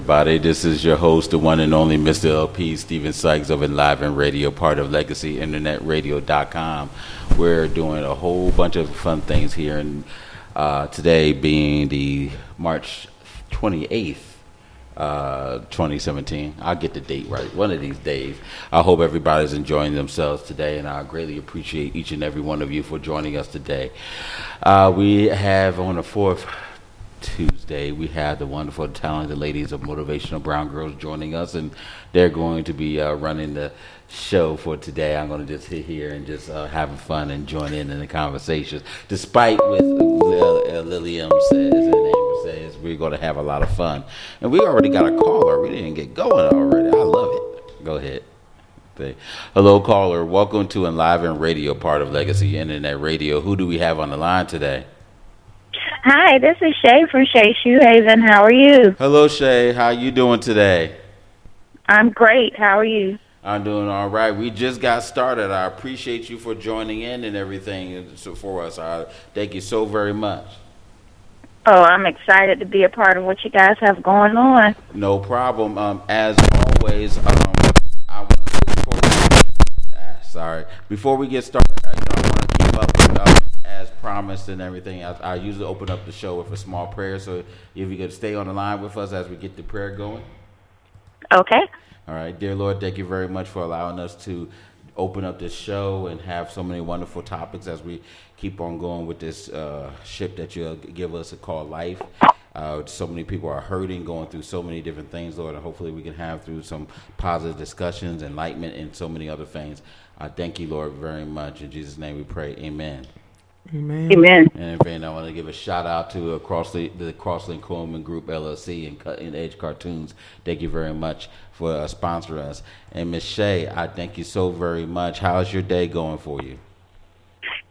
everybody. This is your host, the one and only Mr. LP, Stephen Sykes of Enliven Radio, part of LegacyInternetRadio.com. We're doing a whole bunch of fun things here, and uh, today being the March 28th, uh, 2017. I'll get the date right one of these days. I hope everybody's enjoying themselves today, and I greatly appreciate each and every one of you for joining us today. Uh, we have on the fourth Tuesday, we have the wonderful, talented ladies of Motivational Brown Girls joining us, and they're going to be uh, running the show for today. I'm going to just sit here and just uh, having fun and join in in the conversations. Despite what uh, Lilium says and Amber says, we're going to have a lot of fun. And we already got a caller. We didn't get going already. I love it. Go ahead. Hello, caller. Welcome to Enliven Radio, part of Legacy Internet Radio. Who do we have on the line today? Hi, this is Shay from Shay Shoehaven. How are you? Hello, Shay. How you doing today? I'm great. How are you? I'm doing all right. We just got started. I appreciate you for joining in and everything for us. I thank you so very much. Oh, I'm excited to be a part of what you guys have going on. No problem. Um, as always, um, I want to, before right. Before we get started, you know, I want to keep up with, uh, as promised and everything. I, I, usually open up the show with a small prayer. So if you could stay on the line with us as we get the prayer going. Okay. All right. Dear Lord, thank you very much for allowing us to open up this show and have so many wonderful topics as we keep on going with this uh, ship that you give us a call life. Uh, so many people are hurting, going through so many different things, Lord, and hopefully we can have through some positive discussions, enlightenment, and so many other things. I thank you, Lord, very much. In Jesus' name we pray. Amen. Amen. Amen. And in I want to give a shout out to uh, Crossley, the Crossley Coleman Group LLC and, and Edge Cartoons. Thank you very much for uh, sponsoring us. And Miss Shay, I thank you so very much. How's your day going for you?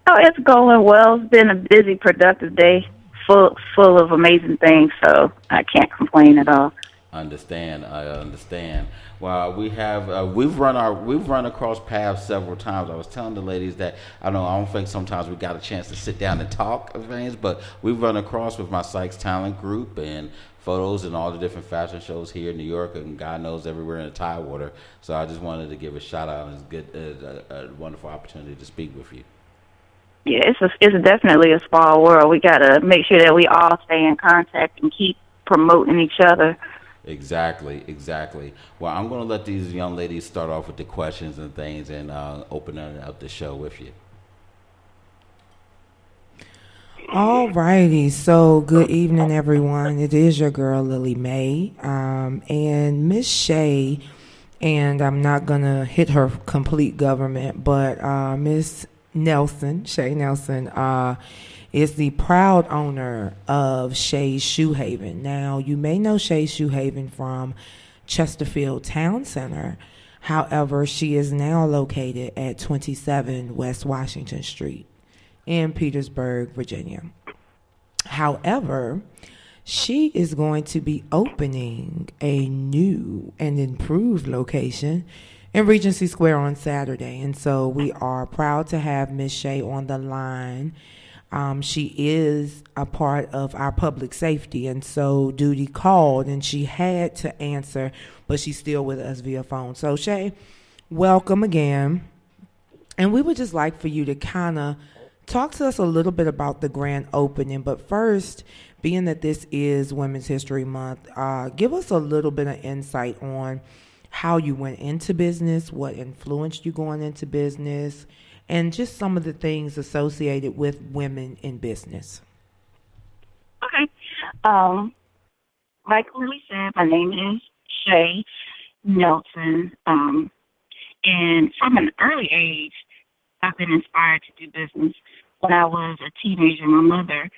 Oh, it's going well. It's been a busy, productive day, full full of amazing things. So I can't complain at all. Understand. I understand. Well, we have uh, we've run our we've run across paths several times. I was telling the ladies that I know I don't think sometimes we got a chance to sit down and talk of things, but we've run across with my Sykes Talent Group and photos and all the different fashion shows here in New York and God knows everywhere in the Tidewater. So I just wanted to give a shout out and it's good, uh, a, a wonderful opportunity to speak with you. Yeah, it's a, it's definitely a small world. We got to make sure that we all stay in contact and keep promoting each other Exactly, exactly. Well, I'm going to let these young ladies start off with the questions and things and uh, opening up the show with you. All righty. So, good evening, everyone. It is your girl, Lily May, um, and Miss Shay. And I'm not going to hit her complete government, but uh, Miss Nelson, Shay Nelson, uh, is the proud owner of Shay's Shoe Haven. Now, you may know Shay's Shoe Haven from Chesterfield Town Center. However, she is now located at 27 West Washington Street in Petersburg, Virginia. However, she is going to be opening a new and improved location in Regency Square on Saturday. And so we are proud to have Miss Shay on the line um, she is a part of our public safety, and so duty called, and she had to answer, but she's still with us via phone. So Shay, welcome again, and we would just like for you to kind of talk to us a little bit about the grand opening. But first, being that this is Women's History Month, uh, give us a little bit of insight on how you went into business, what influenced you going into business and just some of the things associated with women in business. Okay. Um, like Lily said, my name is Shay Nelson. Um, and from an early age, I've been inspired to do business. When I was a teenager, my mother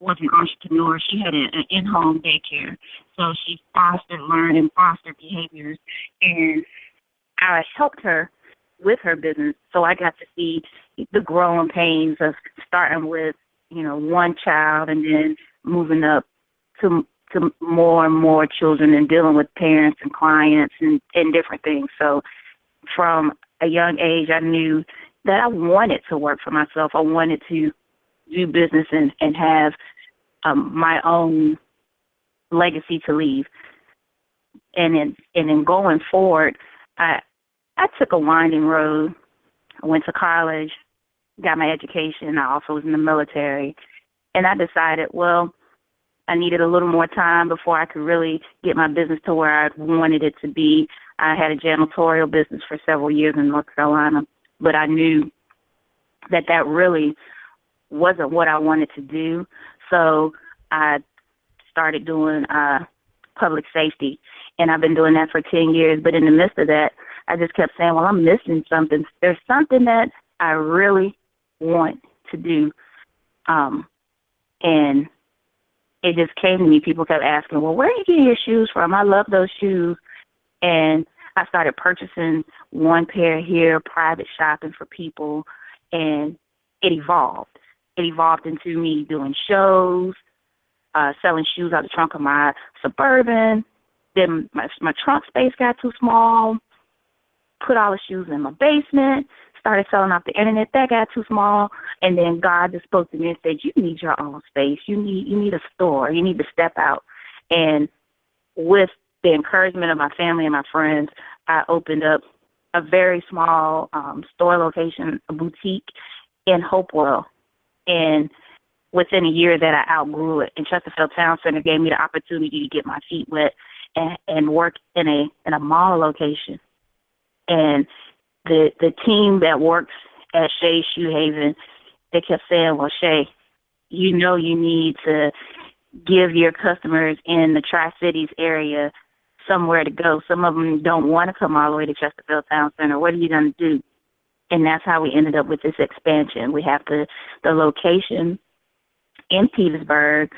was an entrepreneur. She had an in-home daycare, so she fostered, learned, and fostered behaviors. And I helped her with her business. So I got to see the growing pains of starting with, you know, one child and then moving up to to more and more children and dealing with parents and clients and, and different things. So from a young age I knew that I wanted to work for myself. I wanted to do business and, and have um, my own legacy to leave. And in and in going forward, I I took a winding road. I went to college, got my education. I also was in the military. And I decided, well, I needed a little more time before I could really get my business to where I wanted it to be. I had a janitorial business for several years in North Carolina, but I knew that that really wasn't what I wanted to do. So I started doing uh public safety and I've been doing that for 10 years, but in the midst of that, I just kept saying, well, I'm missing something. There's something that I really want to do. Um, and it just came to me. People kept asking, well, where are you getting your shoes from? I love those shoes. And I started purchasing one pair here, private shopping for people, and it evolved. It evolved into me doing shows, uh, selling shoes out the trunk of my Suburban. Then my, my trunk space got too small put all the shoes in my basement, started selling off the internet. That got too small, and then God just spoke to me and said, "You need your own space. You need you need a store. You need to step out." And with the encouragement of my family and my friends, I opened up a very small um, store location, a boutique in Hopewell, and within a year that I outgrew it. And Chesterfield Town Center gave me the opportunity to get my feet wet and, and work in a in a mall location. And the the team that works at Shay Shoe Haven, they kept saying, "Well, Shay, you know you need to give your customers in the Tri Cities area somewhere to go. Some of them don't want to come all the way to Chesterfield Town Center. What are you going to do? And that's how we ended up with this expansion. We have the the location in Petersburg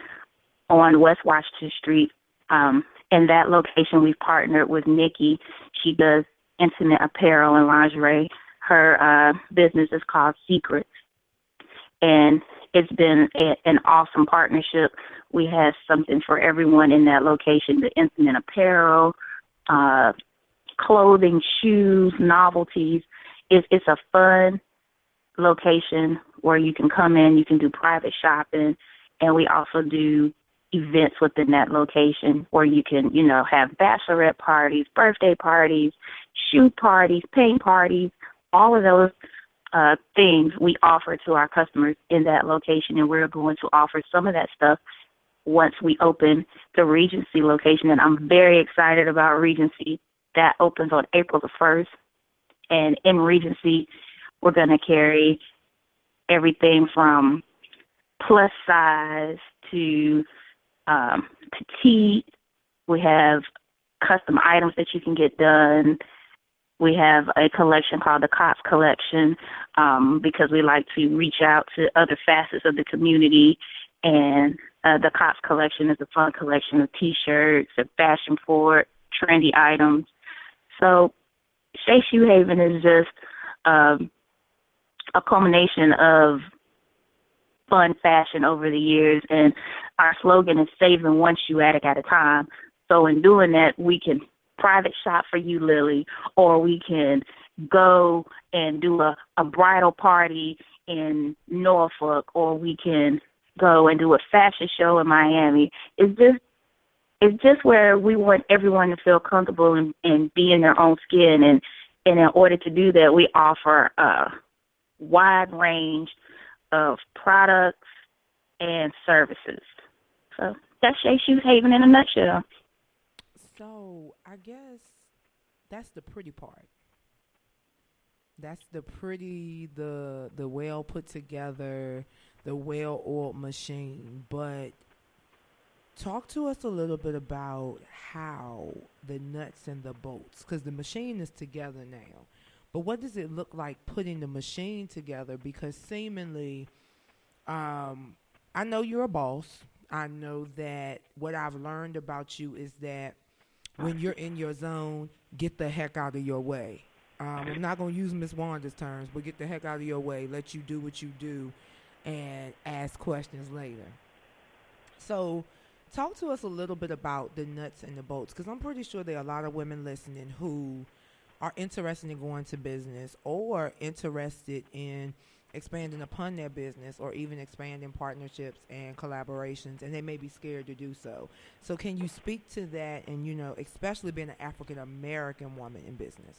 on West Washington Street. Um, that location, we've partnered with Nikki. She does intimate apparel and lingerie. Her uh, business is called Secrets, and it's been a, an awesome partnership. We have something for everyone in that location: the intimate apparel, uh, clothing, shoes, novelties. It's, it's a fun location where you can come in, you can do private shopping, and we also do events within that location where you can, you know, have bachelorette parties, birthday parties, shoe parties, paint parties, all of those uh, things we offer to our customers in that location, and we're going to offer some of that stuff once we open the Regency location. And I'm very excited about Regency. That opens on April the 1st. And in Regency, we're going to carry everything from plus size to um, petite. We have custom items that you can get done. We have a collection called the COPS Collection um, because we like to reach out to other facets of the community. And uh, the COPS Collection is a fun collection of T-shirts, and fashion forward, trendy items. So Shay Shoe Haven is just um, a culmination of fun fashion over the years, and our slogan is saving one shoe attic at a time. So in doing that, we can private shop for you, Lily, or we can go and do a, a bridal party in Norfolk, or we can go and do a fashion show in Miami. It's just it's just where we want everyone to feel comfortable and, and be in their own skin and and in order to do that we offer a wide range of products and services. So that's Shay Shoe Haven in a nutshell. So I guess that's the pretty part. That's the pretty, the the well put together, the well oiled machine. But talk to us a little bit about how the nuts and the bolts, because the machine is together now. But what does it look like putting the machine together? Because seemingly, um, I know you're a boss. I know that what I've learned about you is that when you're in your zone, get the heck out of your way. Um, I'm not going to use Miss Wanda's terms, but get the heck out of your way. Let you do what you do and ask questions later. So, talk to us a little bit about the nuts and the bolts because I'm pretty sure there are a lot of women listening who are interested in going to business or interested in expanding upon their business or even expanding partnerships and collaborations and they may be scared to do so. So can you speak to that and you know, especially being an African American woman in business?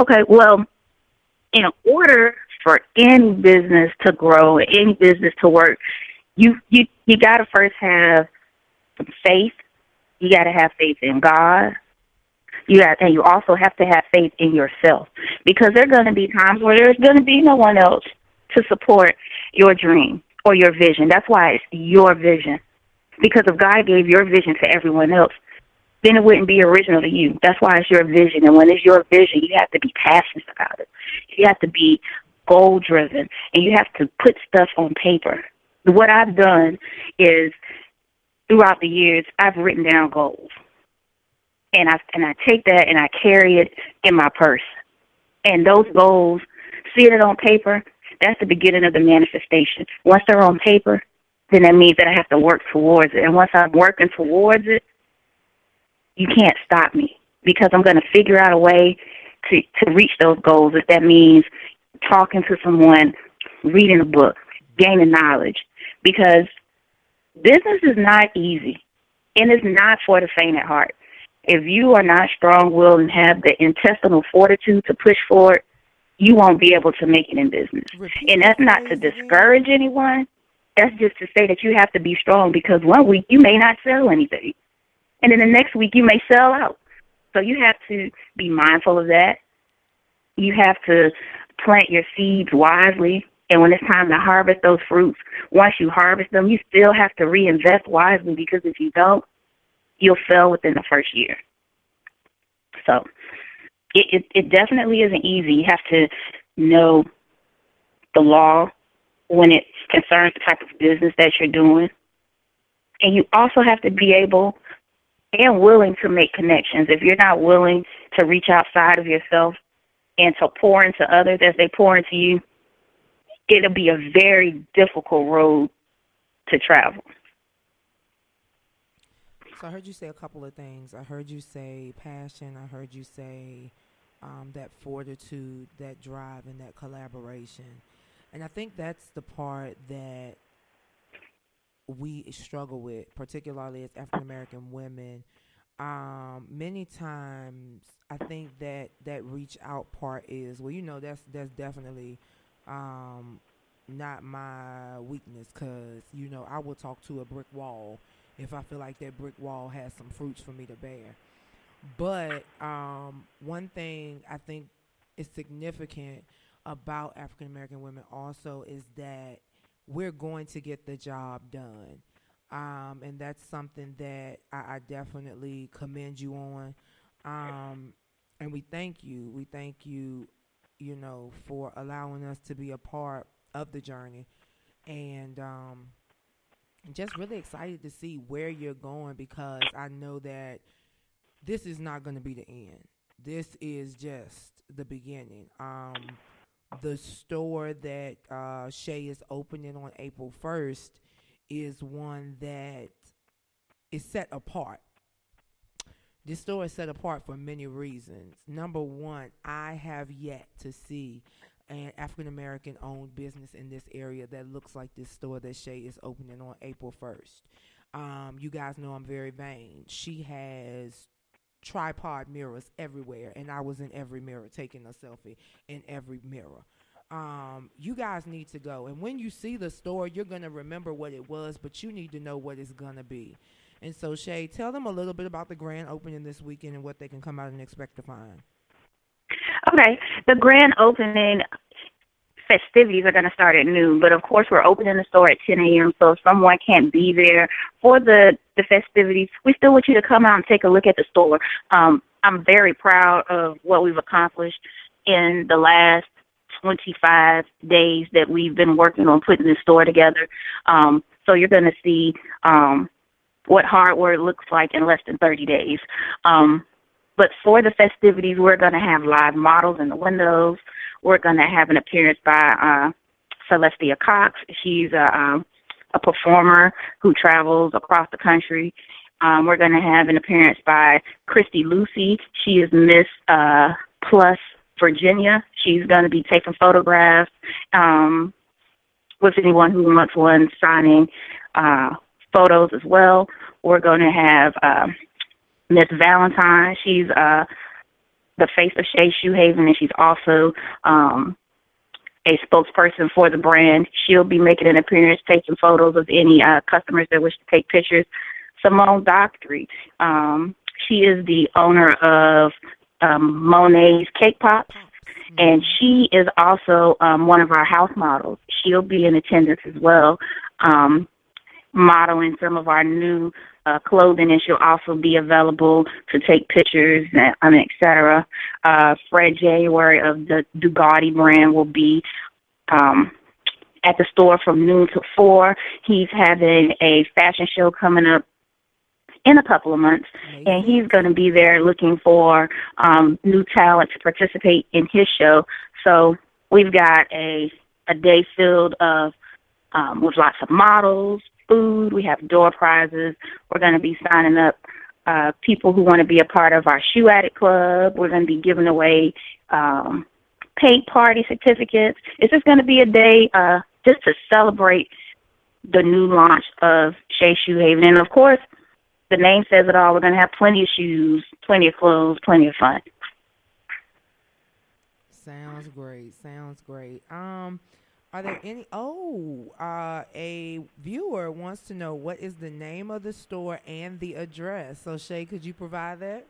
Okay, well, in order for any business to grow, any business to work, you you you got to first have some faith. You got to have faith in God. You got, and you also have to have faith in yourself because there are going to be times where there's going to be no one else to support your dream or your vision. That's why it's your vision. Because if God gave your vision to everyone else, then it wouldn't be original to you. That's why it's your vision. And when it's your vision, you have to be passionate about it. You have to be goal driven and you have to put stuff on paper. What I've done is throughout the years, I've written down goals and I and I take that and I carry it in my purse. And those goals, seeing it on paper, that's the beginning of the manifestation. Once they're on paper, then that means that I have to work towards it. And once I'm working towards it, you can't stop me because I'm going to figure out a way to to reach those goals. If that means talking to someone, reading a book, gaining knowledge, because business is not easy, and it's not for the faint at heart If you are not strong willed and have the intestinal fortitude to push forward, you won't be able to make it in business. And that's not to discourage anyone. That's just to say that you have to be strong because one week you may not sell anything. And then the next week you may sell out. So you have to be mindful of that. You have to plant your seeds wisely. And when it's time to harvest those fruits, once you harvest them, you still have to reinvest wisely because if you don't, you'll fail within the first year. So it, it, it definitely isn't easy. You have to know the law when it concerns the type of business that you're doing. And you also have to be able and willing to make connections. If you're not willing to reach outside of yourself and to pour into others as they pour into you, it'll be a very difficult road to travel. So I heard you say a couple of things. I heard you say passion. I heard you say um, that fortitude, that drive, and that collaboration. And I think that's the part that we struggle with, particularly as African American women. Um, many times, I think that that reach out part is well, you know, that's that's definitely um, not my weakness because you know I will talk to a brick wall if I feel like that brick wall has some fruits for me to bear. But um, one thing I think is significant about African American women also is that we're going to get the job done. Um, and that's something that I, I definitely commend you on. Um, and we thank you. We thank you, you know, for allowing us to be a part of the journey. And um, just really excited to see where you're going because I know that this is not going to be the end. This is just the beginning. Um, the store that uh, Shay is opening on April 1st is one that is set apart. This store is set apart for many reasons. Number one, I have yet to see an African American owned business in this area that looks like this store that Shay is opening on April 1st. Um, you guys know I'm very vain. She has tripod mirrors everywhere, and I was in every mirror taking a selfie in every mirror. Um, you guys need to go, and when you see the store, you're gonna remember what it was, but you need to know what it's gonna be. And so, Shay, tell them a little bit about the grand opening this weekend and what they can come out and expect to find. Okay, the grand opening festivities are going to start at noon, but of course we're opening the store at 10 a.m. So if someone can't be there for the the festivities, we still want you to come out and take a look at the store. Um, I'm very proud of what we've accomplished in the last 25 days that we've been working on putting this store together. Um, so you're going to see um, what hardware looks like in less than 30 days. Um, but for the festivities, we're going to have live models in the windows. We're going to have an appearance by uh, Celestia Cox. She's a, um, a performer who travels across the country. Um, we're going to have an appearance by Christy Lucy. She is Miss uh, Plus Virginia. She's going to be taking photographs um, with anyone who wants one signing uh, photos as well. We're going to have uh, Miss Valentine. She's uh, the face of Shay Shoehaven, and she's also um, a spokesperson for the brand. She'll be making an appearance, taking photos of any uh, customers that wish to take pictures. Simone Doctry. Um, she is the owner of um, Monet's Cake Pops, and she is also um, one of our house models. She'll be in attendance as well, um, modeling some of our new uh, clothing, and she'll also be available to take pictures, and, I mean, et cetera. Uh, Fred January of the Dugatti brand will be um, at the store from noon to four. He's having a fashion show coming up in a couple of months, and he's going to be there looking for um, new talent to participate in his show. So we've got a a day filled of um, with lots of models, food. We have door prizes. We're going to be signing up uh, people who want to be a part of our shoe addict club. We're going to be giving away um, paint party certificates. It's just going to be a day uh, just to celebrate the new launch of Shay Shoe Haven, and of course, the name says it all. We're going to have plenty of shoes, plenty of clothes, plenty of fun. Sounds great. Sounds great. Um, are there any? Oh, uh, a viewer wants to know what is the name of the store and the address. So Shay, could you provide that?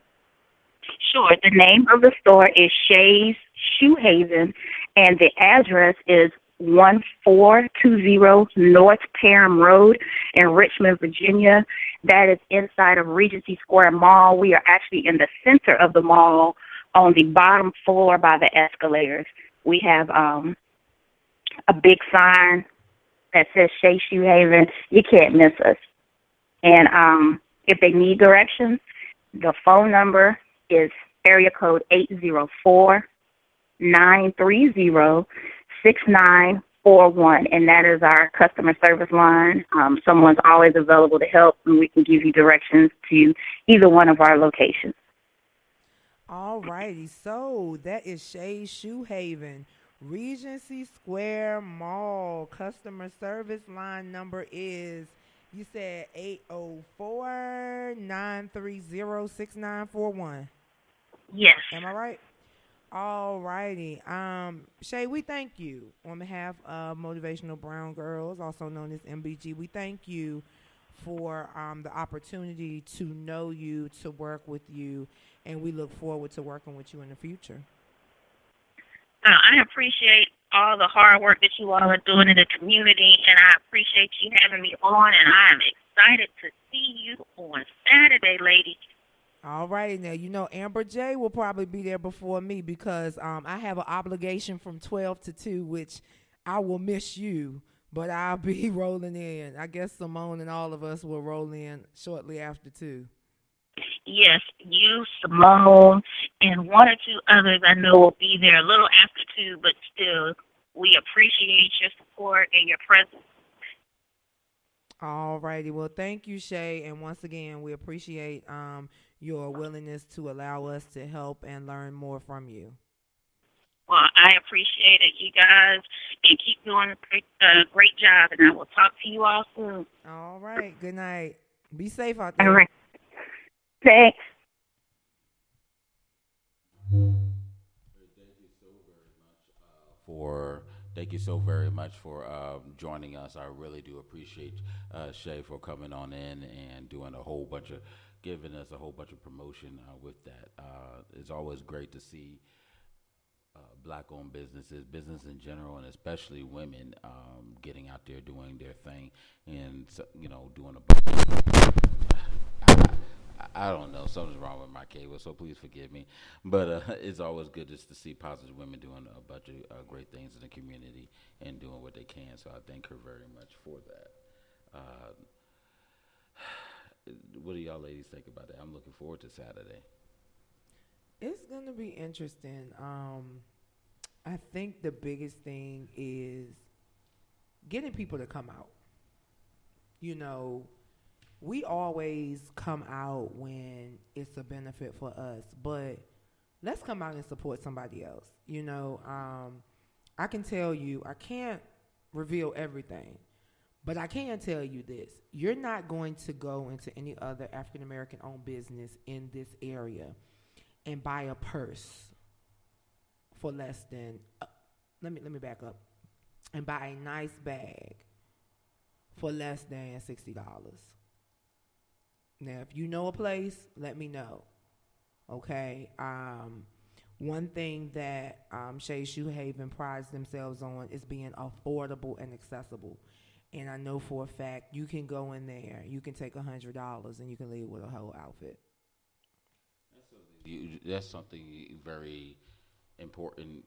Sure. The name of the store is Shay's Shoe Haven, and the address is 1420 North Parham Road in Richmond, Virginia. That is inside of Regency Square Mall. We are actually in the center of the mall on the bottom floor by the escalators. We have um, a big sign that says Shay Shoe Haven. You can't miss us. And um, if they need directions, the phone number is area code eight zero four nine three zero six nine four one, and that is our customer service line. Um, someone's always available to help, and we can give you directions to either one of our locations. All righty, so that is Shay Shoe Haven, Regency Square Mall. Customer service line number is you said 804 930 6941. Yes. Am I right? All righty. Um, Shay, we thank you on behalf of Motivational Brown Girls, also known as MBG. We thank you for um, the opportunity to know you, to work with you, and we look forward to working with you in the future. Uh, I appreciate all the hard work that you all are doing in the community, and I appreciate you having me on, and I am excited to see you on Saturday, ladies. All righty now. You know Amber J will probably be there before me because um, I have an obligation from twelve to two, which I will miss you, but I'll be rolling in. I guess Simone and all of us will roll in shortly after two. Yes, you, Simone, and one or two others I know will be there a little after two, but still, we appreciate your support and your presence. All righty. Well, thank you, Shay. And once again, we appreciate um, your willingness to allow us to help and learn more from you. Well, I appreciate it, you guys, and keep doing a great, uh, great job. And I will talk to you all soon. All right. Good night. Be safe out there. All right. Thanks. For thank you so very much for um, joining us. I really do appreciate uh, Shay for coming on in and doing a whole bunch of giving us a whole bunch of promotion uh, with that. Uh, it's always great to see uh, black-owned businesses, business in general, and especially women um, getting out there doing their thing and you know doing a. I, don't know. Something's wrong with my cable, so please forgive me. But uh, it's always good just to see positive women doing a bunch of uh, great things in the community and doing what they can. So I thank her very much for that. Uh, what do y'all ladies think about that? I'm looking forward to Saturday. It's gonna be interesting. Um, I think the biggest thing is getting people to come out. You know, we always come out when it's a benefit for us, but let's come out and support somebody else. You know, um, I can tell you, I can't reveal everything, but I can tell you this: you're not going to go into any other African American owned business in this area and buy a purse for less than uh, let me let me back up and buy a nice bag for less than sixty dollars. Now, if you know a place, let me know. Okay. Um, one thing that um, Shay Shoe Haven prides themselves on is being affordable and accessible. And I know for a fact you can go in there, you can take a hundred dollars, and you can leave with a whole outfit. You, that's something very important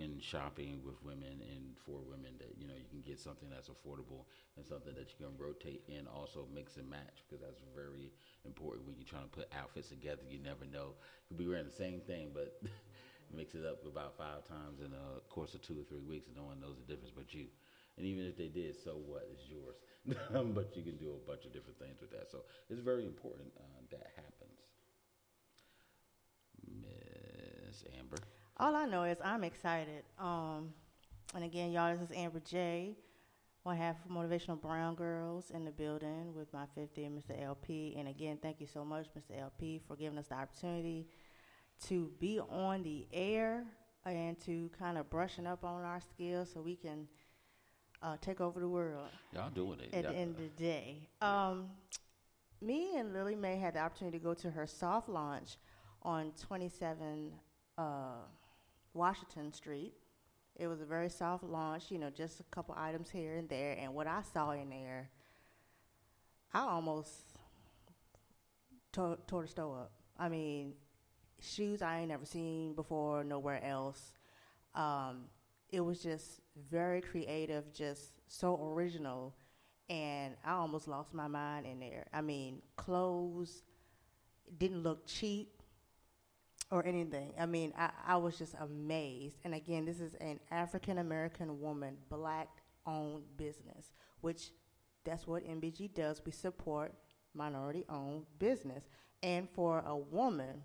in shopping with women and for women that you know you can get something that's affordable and something that you can rotate and also mix and match because that's very important when you're trying to put outfits together. You never know you'll be wearing the same thing but mix it up about five times in a course of two or three weeks and no one knows the difference but you. And even if they did, so what? It's yours. but you can do a bunch of different things with that. So it's very important uh, that happens. Miss Amber. All I know is I'm excited. Um, and again, y'all, this is Amber J. On behalf of Motivational Brown Girls in the building with my 50 and Mr. LP. And again, thank you so much, Mr. LP, for giving us the opportunity to be on the air and to kind of brushing up on our skills so we can uh, take over the world. Y'all doing it. At Y'all- the end of the day. Um, me and Lily May had the opportunity to go to her soft launch on 27 uh, Washington Street. It was a very soft launch, you know, just a couple items here and there. And what I saw in there, I almost tore, tore the store up. I mean, shoes I ain't never seen before, nowhere else. Um, it was just very creative, just so original, and I almost lost my mind in there. I mean, clothes didn't look cheap or anything. I mean, I, I was just amazed. And again, this is an African American woman, black owned business, which that's what MBG does. We support minority owned business. And for a woman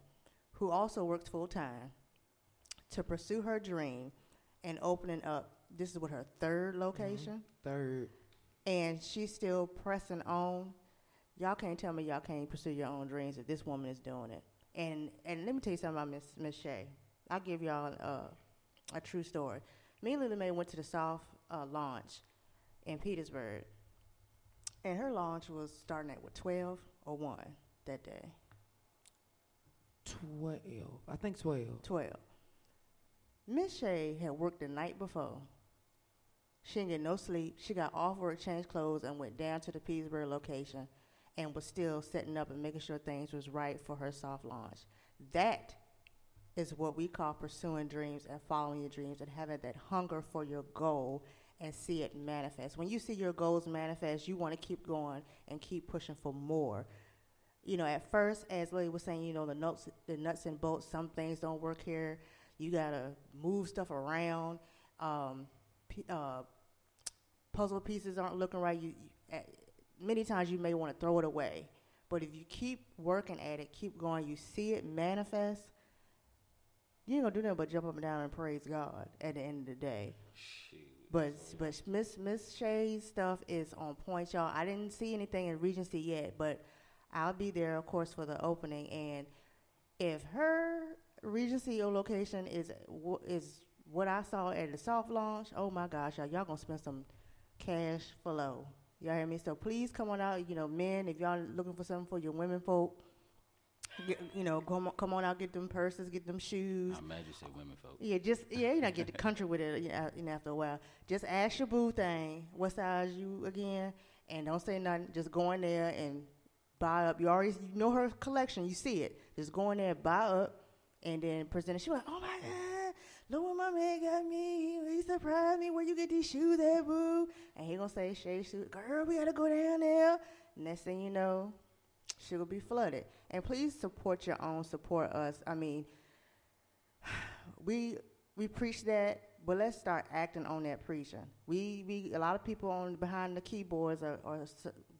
who also works full time to pursue her dream and opening up, this is what her third mm-hmm. location Third. and she's still pressing on. Y'all can't tell me y'all can't pursue your own dreams if this woman is doing it. And and let me tell you something about Miss Miss Shay. I'll give y'all uh, a true story. Me and Lily Mae went to the soft uh, launch in Petersburg, and her launch was starting at what twelve or one that day. 12. I think 12. 12. Miss Shay had worked the night before. She didn't get no sleep. She got off work, changed clothes, and went down to the Petersburg location and was still setting up and making sure things was right for her soft launch. That is what we call pursuing dreams and following your dreams and having that hunger for your goal and see it manifest. When you see your goals manifest, you want to keep going and keep pushing for more you know, at first, as Lily was saying, you know, the nuts, the nuts and bolts, some things don't work here. You gotta move stuff around. Um, p- uh, puzzle pieces aren't looking right. You, you many times you may want to throw it away, but if you keep working at it, keep going, you see it manifest. You ain't gonna do nothing but jump up and down and praise God at the end of the day. Shoot. But but Miss Miss Shay's stuff is on point, y'all. I didn't see anything in Regency yet, but I'll be there, of course, for the opening. And if her Regency location is is what I saw at the soft launch, oh my gosh, y'all, y'all gonna spend some cash flow. Y'all hear me? So please come on out. You know, men, if y'all looking for something for your women folk, get, you know, come on, come on out, get them purses, get them shoes. I'm mad you say women folk. Yeah, just yeah, you know, get the country with it. You know, you know, after a while, just ask your boo thing, what size you again, and don't say nothing. Just go in there and buy up. You already you know her collection. You see it. Just go in there, buy up, and then present it. She like, oh my god, look what my man got me. He surprised me. Where you get these shoes at, boo? And he gonna say, Shay, shoes, girl, we gotta go down there. Next thing you know, she will be flooded. And please support your own. Support us. I mean we we preach that, but let's start acting on that preaching. We we a lot of people on behind the keyboards are, are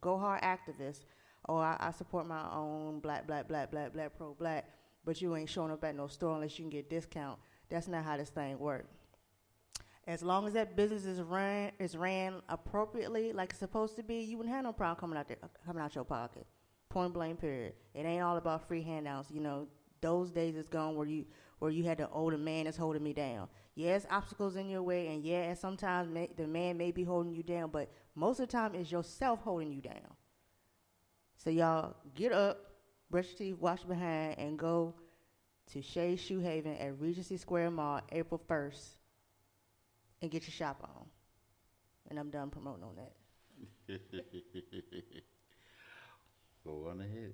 go hard activists. Or I, I support my own black black black black black pro black, but you ain't showing up at no store unless you can get discount. That's not how this thing works. As long as that business is run is ran appropriately, like it's supposed to be, you wouldn't have no problem coming out there coming out your pocket. Point blank. Period. It ain't all about free handouts. You know, those days is gone where you where you had oh, the older man that's holding me down. Yes, obstacles in your way, and yeah, sometimes may, the man may be holding you down, but most of the time it's yourself holding you down. So y'all get up, brush your teeth, wash behind, and go to Shay Shoe Haven at Regency Square Mall April first, and get your shop on. And I'm done promoting on that. Go on ahead.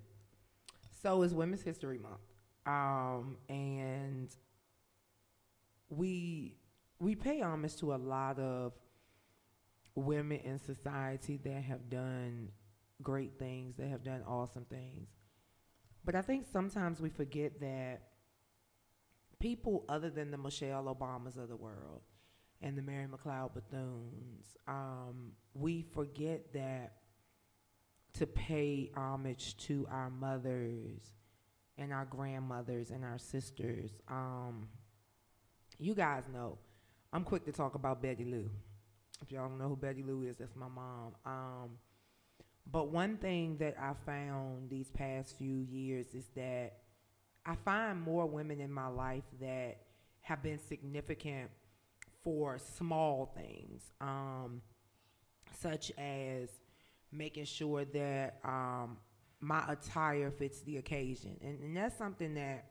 So it's Women's History Month, um, and we we pay homage to a lot of women in society that have done great things, that have done awesome things. But I think sometimes we forget that people other than the Michelle Obamas of the world and the Mary McLeod Bethunes, um, we forget that to pay homage to our mothers and our grandmothers and our sisters. Um, you guys know, I'm quick to talk about Betty Lou. If y'all don't know who Betty Lou is, that's my mom. Um, but one thing that I found these past few years is that I find more women in my life that have been significant for small things, um, such as making sure that um, my attire fits the occasion. And, and that's something that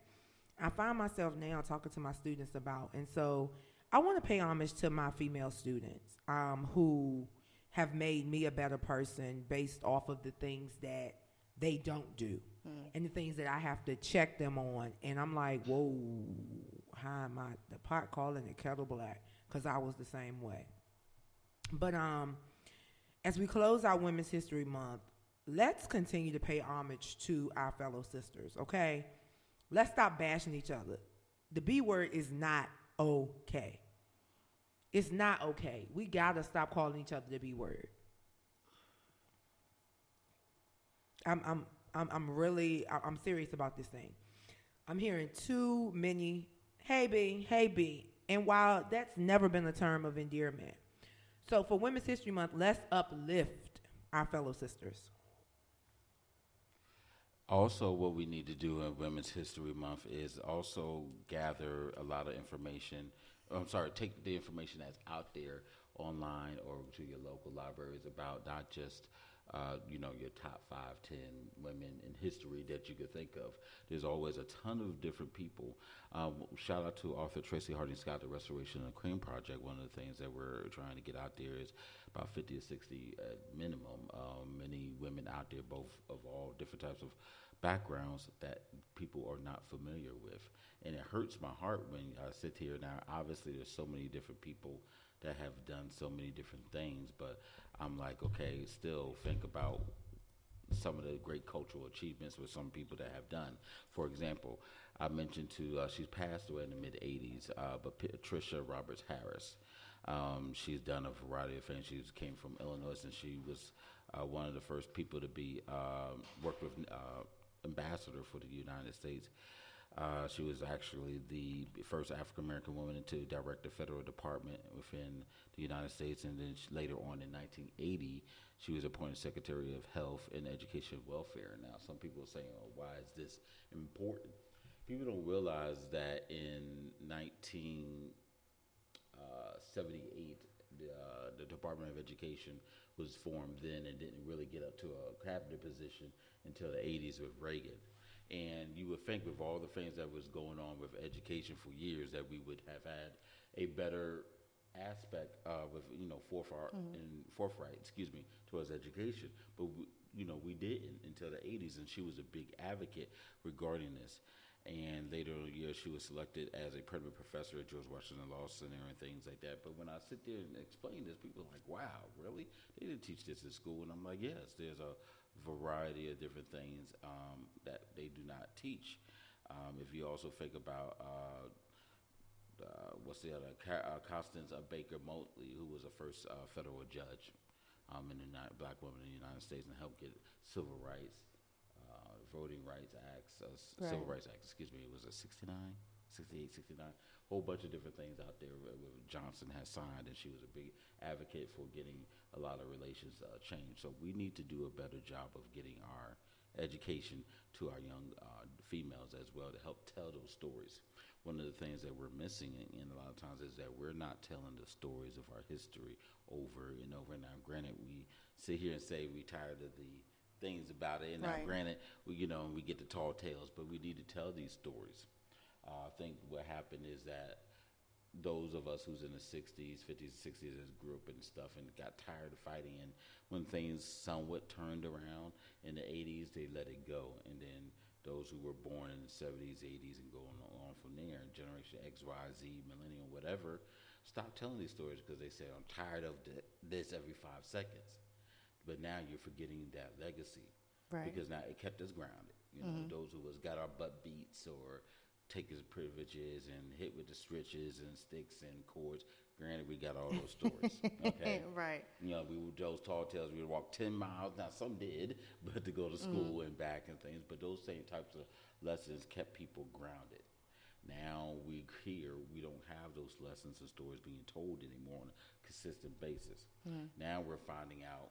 I find myself now talking to my students about. And so I want to pay homage to my female students um, who have made me a better person based off of the things that they don't do mm. and the things that I have to check them on. And I'm like, whoa, how am I the pot calling the kettle black? Because I was the same way. But um, as we close our Women's History Month, let's continue to pay homage to our fellow sisters, okay? Let's stop bashing each other. The B word is not okay. It's not okay. We gotta stop calling each other the B word. I'm I'm I'm I'm really I'm serious about this thing. I'm hearing too many hey B, hey B. And while that's never been a term of endearment. So for Women's History Month, let's uplift our fellow sisters. Also, what we need to do in Women's History Month is also gather a lot of information. I'm sorry, take the information that's out there online or to your local libraries about not just uh, you know, your top five, ten women in history that you could think of. There's always a ton of different people. Um, shout out to author Tracy Harding Scott, the Restoration of Cream Project. One of the things that we're trying to get out there is about 50 to 60 at minimum. Um, many women out there, both of all different types of backgrounds that people are not familiar with. And it hurts my heart when I sit here now. Obviously, there's so many different people that have done so many different things. But I'm like, okay, still think about some of the great cultural achievements with some people that have done. For example, I mentioned to uh, she's passed away in the mid '80s, uh, but Patricia Roberts Harris. Um, she's done a variety of things. She came from Illinois, and she was uh, one of the first people to be um, worked with uh, ambassador for the United States uh, she was actually the first African American woman to direct a federal department within the United States, and then she, later on in 1980, she was appointed Secretary of Health and Education and Welfare. Now, some people are saying, "Oh, why is this important?" People don't realize that in 1978, uh, the, uh, the Department of Education was formed then and didn't really get up to a cabinet position until the 80s with Reagan. And you would think with all the things that was going on with education for years that we would have had a better aspect uh, with you know forethought mm-hmm. and forthright, excuse me, towards education. But we, you know we didn't until the 80s, and she was a big advocate regarding this. And later in the year, she was selected as a permanent professor at George Washington Law Center and things like that. But when I sit there and explain this, people are like, "Wow, really? They didn't teach this in school?" And I'm like, "Yes, there's a variety of different things um, that they do not teach. Um, if you also think about uh, uh, what's the other, uh, Constance uh, Baker Motley, who was the first uh, federal judge um, in the United, black woman in the United States and helped get civil rights, uh, voting rights acts, right. civil rights act, excuse me, it was a 69? 68, 69, whole bunch of different things out there where Johnson has signed, and she was a big advocate for getting a lot of relations uh, changed. So we need to do a better job of getting our education to our young uh, females as well to help tell those stories. One of the things that we're missing in, in, a lot of times is that we're not telling the stories of our history over and over. Now, granted, we sit here and say we're tired of the things about it, and right. now, granted, we you know we get the tall tales, but we need to tell these stories. Uh, I think what happened is that those of us who's in the 60s, 50s, 60s grew up and stuff and got tired of fighting. And when things somewhat turned around in the 80s, they let it go. And then those who were born in the 70s, 80s, and going on from there, Generation X, Y, Z, Millennial, whatever, stopped telling these stories because they said, I'm tired of this every five seconds. But now you're forgetting that legacy. Right. Because now it kept us grounded. You know, mm-hmm. those who was got our butt beats or take his privileges and hit with the stretches and sticks and cords. Granted, we got all those stories. Okay, right. You know, we were those tall tales. We would walk ten miles. Now some did, but to go to school mm. and back and things. But those same types of lessons kept people grounded. Now we here we don't have those lessons and stories being told anymore on a consistent basis. Mm-hmm. Now we're finding out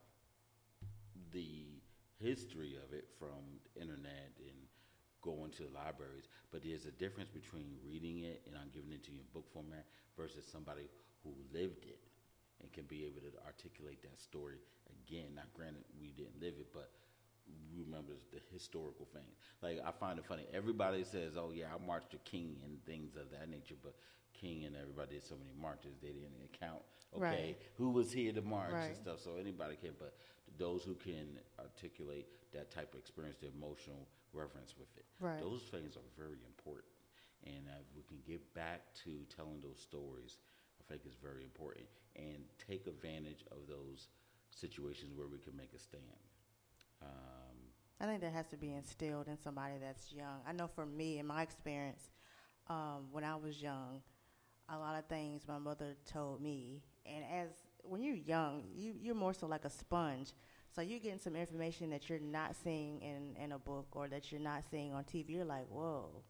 the history of it from the internet and going to the libraries. But there's a difference between reading it and I'm giving it to you in book format versus somebody who lived it and can be able to articulate that story again. Now, granted, we didn't live it, but remembers the historical things. Like I find it funny. Everybody says, "Oh yeah, I marched to King and things of that nature," but King and everybody did so many marches they didn't account. Okay, Right. who was here to march Right. and stuff. So anybody can, but those who can articulate that type of experience, the emotional reference with it, Right. those things are very important. And uh, if we can get back to telling those stories, I think is very important, and take advantage of those situations where we can make a stand. Um, I think that has to be instilled in somebody that's young. I know for me, in my experience, um, when I was young, a lot of things my mother told me, and as when you're young, you you're more so like a sponge. So you're getting some information that you're not seeing in in a book or that you're not seeing on TV. You're like, whoa,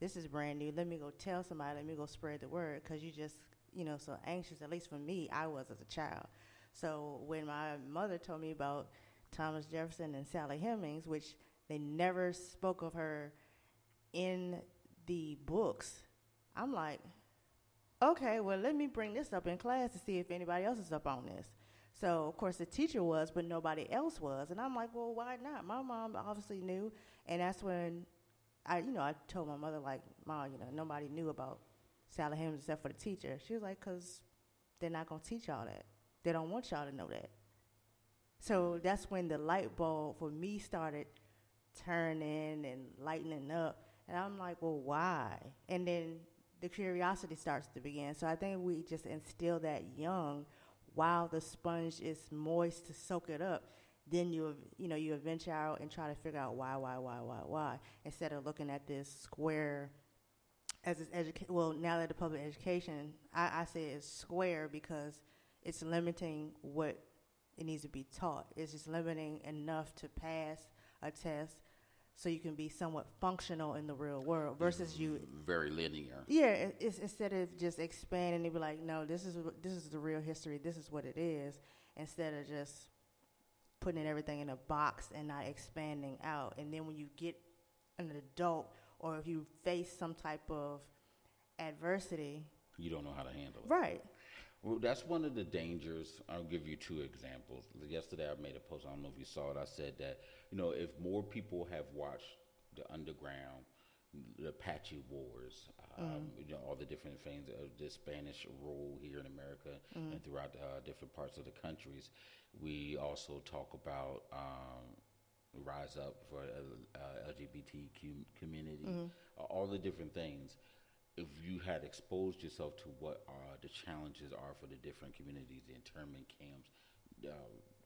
this is brand new. Let me go tell somebody. Let me go spread the word because you just you know so anxious. At least for me, I was as a child. So when my mother told me about Thomas Jefferson and Sally Hemings, which they never spoke of her in the books, I'm like, okay, well, let me bring this up in class to see if anybody else is up on this. So, of course, the teacher was, but nobody else was. And I'm like, well, why not? My mom obviously knew. And that's when I, you know, I told my mother, like, Mom, you know, nobody knew about Sally Hemings except for the teacher. She was like, because they're not going to teach y'all that. They don't want y'all to know that. So that's when the light bulb for me started turning and lightening up. And I'm like, well, why? And then the curiosity starts to begin. So I think we just instill that young while the sponge is moist to soak it up. Then you, you know, you venture out and try to figure out why, why, why, why, why, instead of looking at this square as it's educa- well now that the public education I, I say it's square because it's limiting what it needs to be taught. It's just limiting enough to pass a test so you can be somewhat functional in the real world versus you very linear. yeah it- it's instead of just expanding and be like no this is this is the real history. This is what it is. Instead of just putting everything in a box and not expanding out. And then when you get an adult or if you face some type of adversity You don't know how to handle it. right Well, that's one of the dangers. I'll give you two examples. Yesterday, I made a post. I don't know if you saw it. I said that you know if more people have watched the Underground, the Apache Wars, um, you know all the different things of the Spanish rule here in America and throughout uh, different parts of the countries. We also talk about. Um, Rise Up for uh, uh, LGBTQ community, uh, all the different things. If you had exposed yourself to what uh, the challenges are for the different communities, the internment camps, uh,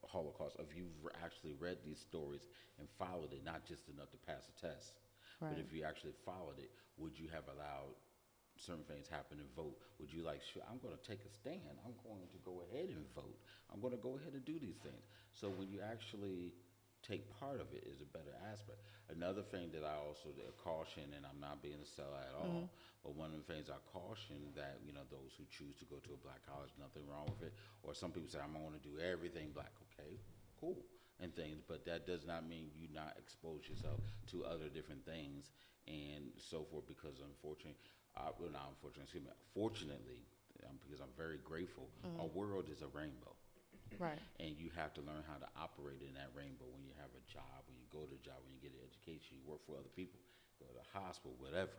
Holocaust, if you've actually read these stories and followed it, not just enough to pass a test, Right. but if you actually followed it, would you have allowed certain things happen and vote? Would you like, sure, I'm going to take a stand. I'm going to go ahead and vote. I'm going to go ahead and do these things. So when you actually take part of it is a better aspect. Another thing that I also caution, and I'm not being a seller at all, but one of the things I caution that you know those who choose to go to a black college, nothing wrong with it. Or some people say I'm going to do everything black. Okay, cool and things, but that does not mean you not expose yourself to other different things and so forth. Because unfortunately, uh, well, not unfortunately, excuse me, fortunately, um, because I'm very grateful, our world is a rainbow right and you have to learn how to operate in that rainbow when you have a job, when you go to a job, when you get an education, you work for other people, go to the hospital, whatever.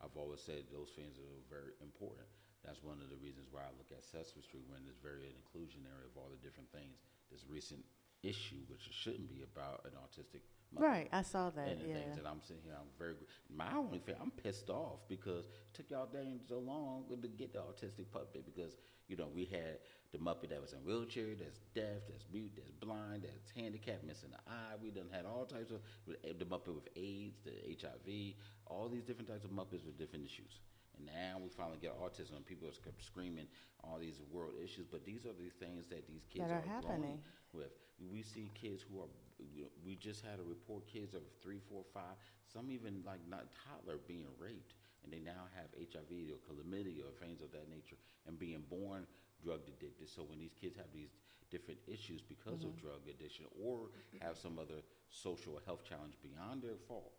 I've always said those things are very important. That's one of the reasons why I look at Sesame Street when it's very inclusionary of all the different things. This recent issue, which it shouldn't be about an autistic mother right i saw that and the yeah things that I'm sitting here, I'm very. My only thing, I'm pissed off because it took y'all dang so long to get the autistic puppet because you know we had the Muppet that was in wheelchair, that's deaf, that's mute, that's blind, that's handicapped, missing an eye. We done had all types of eh, the Muppet with AIDS, the HIV, all these different types of Muppets with different issues. And now we finally get autism, and people are kept screaming all these world issues. But these are the things that these kids That are growing happening. with. We see kids who are we just had a report kids of three, four, five, some even like not toddler being raped and they now have HIV or chlamydia or things of that nature, and being born drug addicted. So when these kids have these different issues because of mm-hmm. drug addiction or have some other social health challenge beyond their fault,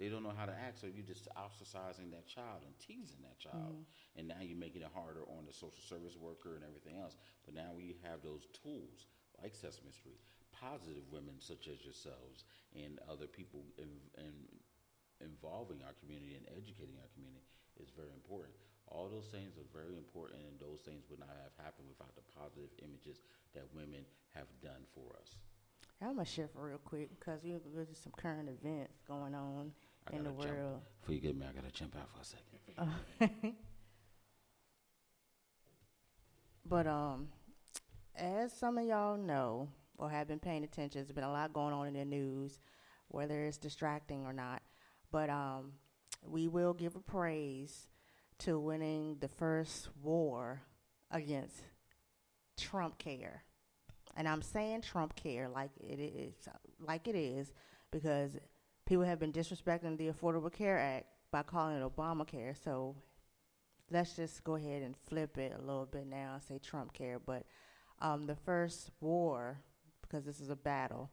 they don't know how to act. So you're just ostracizing that child and teasing that child, mm-hmm. and now you're making it harder on the social service worker and everything else. But now we have those tools like Sesame Street, positive women such as yourselves and other people in, in involving our community and educating our community is very important. All those things are very important, and those things would not have happened without the positive images that women have done for us. I'm gonna shift real quick because there's some current events going on I in the jump. world. Before you get me, I gotta jump out for a second. But um, as some of y'all know or have been paying attention, there's been a lot going on in the news, whether it's distracting or not. But um, we will give a praise to winning the first war against Trump care. And I'm saying Trump care like it is, like it is, because people have been disrespecting the Affordable Care Act by calling it Obamacare. So let's just go ahead and flip it a little bit now and say Trump care. But um, the first war, because this is a battle,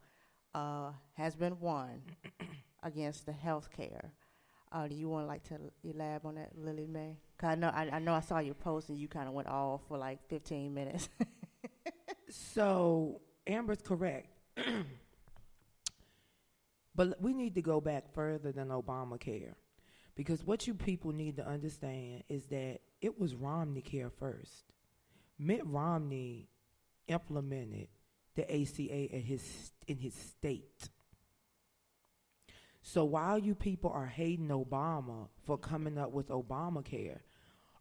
uh, has been won against the health care. Uh, do you want like to elaborate on that, Lily Mae? 'Cause I know I, I know I saw your post and you kind of went off for like 15 minutes. So Amber's correct. but we need to go back further than Obamacare. Because what you people need to understand is that it was Romney care first. Mitt Romney implemented the ACA in his in his state. So while you people are hating Obama for coming up with Obamacare,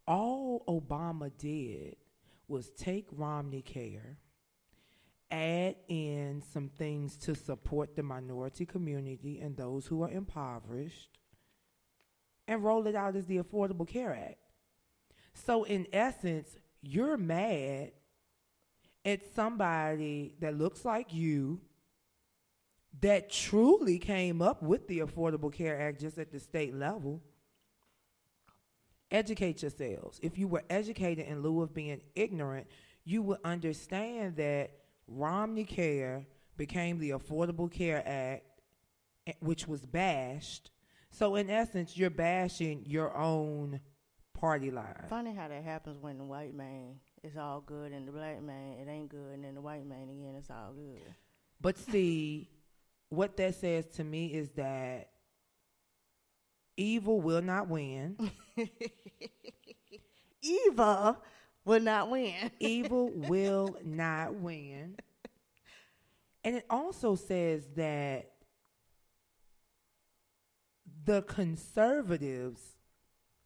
all Obama did was take Romney care, add in some things to support the minority community and those who are impoverished, and roll it out as the Affordable Care Act. So, in essence, you're mad at somebody that looks like you that truly came up with the Affordable Care Act just at the state level. Educate yourselves. If you were educated in lieu of being ignorant, you would understand that Romney Care became the Affordable Care Act, eh, which was bashed. So, in essence, you're bashing your own party line. Funny how that happens when the white man is all good and the black man it ain't good, and then the white man again it's all good. But see, what that says to me is that evil will not win. Eva will not win. evil will not win. And it also says that the conservatives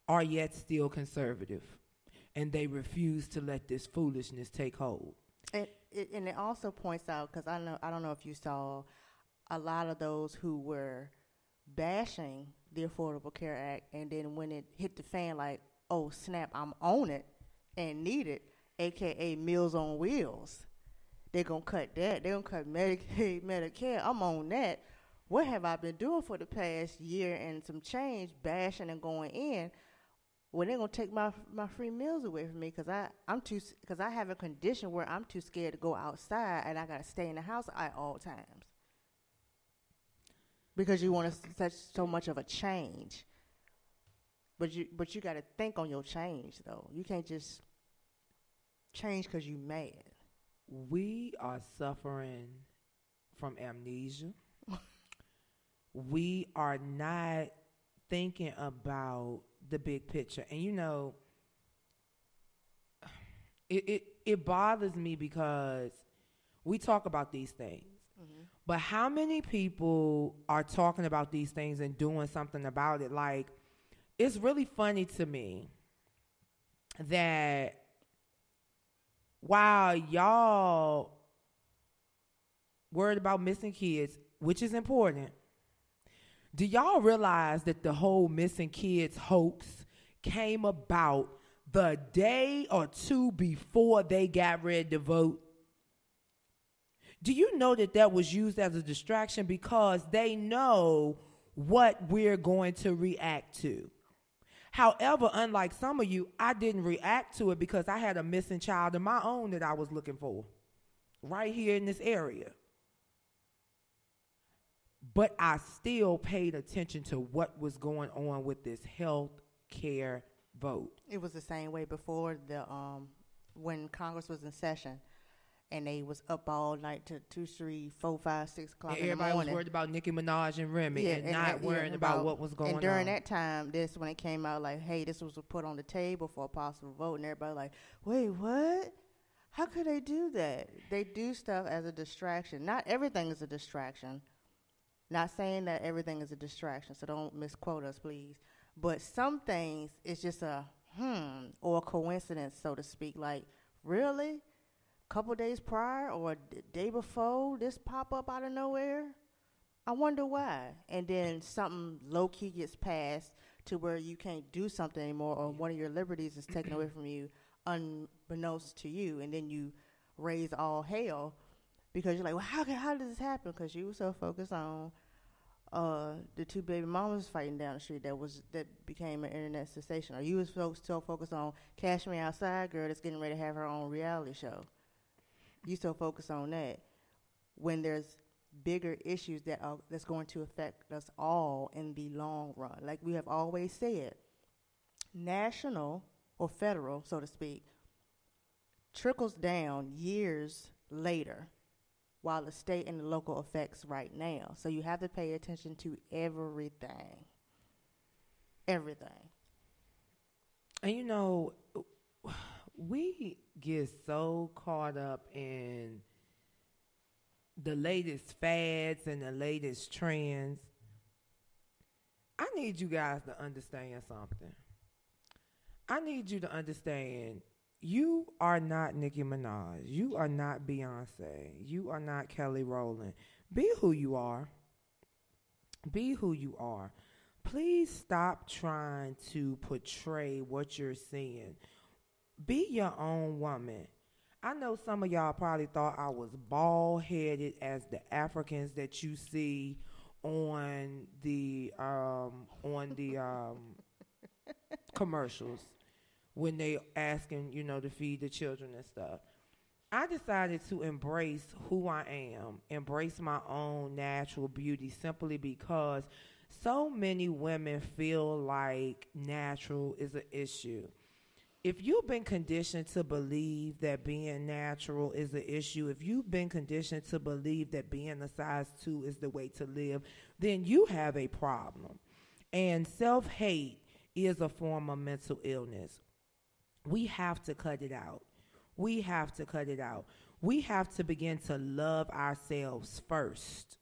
are yet still conservative and they refuse to let this foolishness take hold. And it, and it also points out because I know I don't know if you saw a lot of those who were bashing the Affordable Care Act, and then when it hit the fan, like, oh snap, I'm on it and need it, aka Meals on Wheels. They're gonna cut that. They're gonna cut Medicaid, Medicare. I'm on that. What have I been doing for the past year and some change, bashing and going in? Well, they're gonna take my my free meals away from me because I I'm too because I have a condition where I'm too scared to go outside and I gotta stay in the house at all times because you want to such so much of a change. But you but you got to think on your change though. You can't just change because you mad. We are suffering from amnesia. we are not thinking about the big picture. And you know, it, it, it bothers me because we talk about these things. Mm-hmm. But how many people are talking about these things and doing something about it? Like, it's really funny to me that while y'all worried about missing kids, which is important, do y'all realize that the whole missing kids hoax came about the day or two before they got ready to vote? Do you know that that was used as a distraction because they know what we're going to react to? However, unlike some of you, I didn't react to it because I had a missing child of my own that I was looking for right here in this area. But I still paid attention to what was going on with this health care vote. It was the same way before the um when Congress was in session, and they was up all night to two, three, four, five, six o'clock And in the everybody was worried about Nicki Minaj and Remy Yeah, and, and not that- yeah, worrying about, what was going on. and during on. that time, this when it came out like, hey, this was put on the table for a possible vote, and everybody like, wait, what? How could they do that? They do stuff as a distraction. Not everything is a distraction. Not saying that everything is a distraction, so don't misquote us, please. But some things it's just a hmm or a coincidence, so to speak. Like, really? A couple days prior or the day before, this pop up out of nowhere? I wonder why. And then something low key gets passed to where you can't do something anymore, or one of your liberties is taken away from you, unbeknownst to you, and then you raise all hell because you're like, well, how can, how did this happen? Because you were so focused on uh, the two baby mamas fighting down the street that was that became an internet sensation, Are you was so, so focused on Cash Me Outside girl that's getting ready to have her own reality show. You so focused on that when there's bigger issues that are that's going to affect us all in the long run. Like we have always said, national or federal, so to speak, trickles down years later while the state and the local affects right now. So you have to pay attention to everything. Everything. And you know, we get so caught up in the latest fads and the latest trends. I need you guys to understand something. I need you to understand you are not Nicki Minaj. You are not Beyonce. You are not Kelly Rowland. Be who you are. Be who you are. Please stop trying to portray what you're seeing. Be your own woman. I know some of y'all probably thought I was bald headed as the Africans that you see on the um, on the um, commercials when they asking you know to feed the children and stuff. I decided to embrace who I am, embrace my own natural beauty simply because so many women feel like natural is an issue. If you've been conditioned to believe that being natural is an issue, if you've been conditioned to believe that being a size two is the way to live, then you have a problem. And self hate is a form of mental illness. We have to cut it out. We have to cut it out. We have to begin to love ourselves first.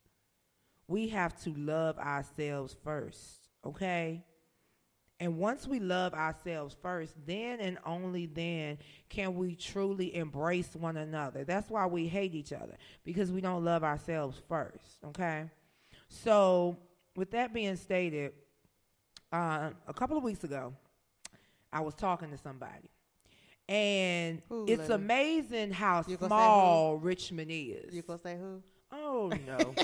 We have to love ourselves first, okay? And once we love ourselves first, then and only then can we truly embrace one another. That's why we hate each other, because we don't love ourselves first, okay? So, with that being stated, uh, a couple of weeks ago, I was talking to somebody. And Who, it's Lily? amazing how You small Richmond is. You gonna say who? Oh no.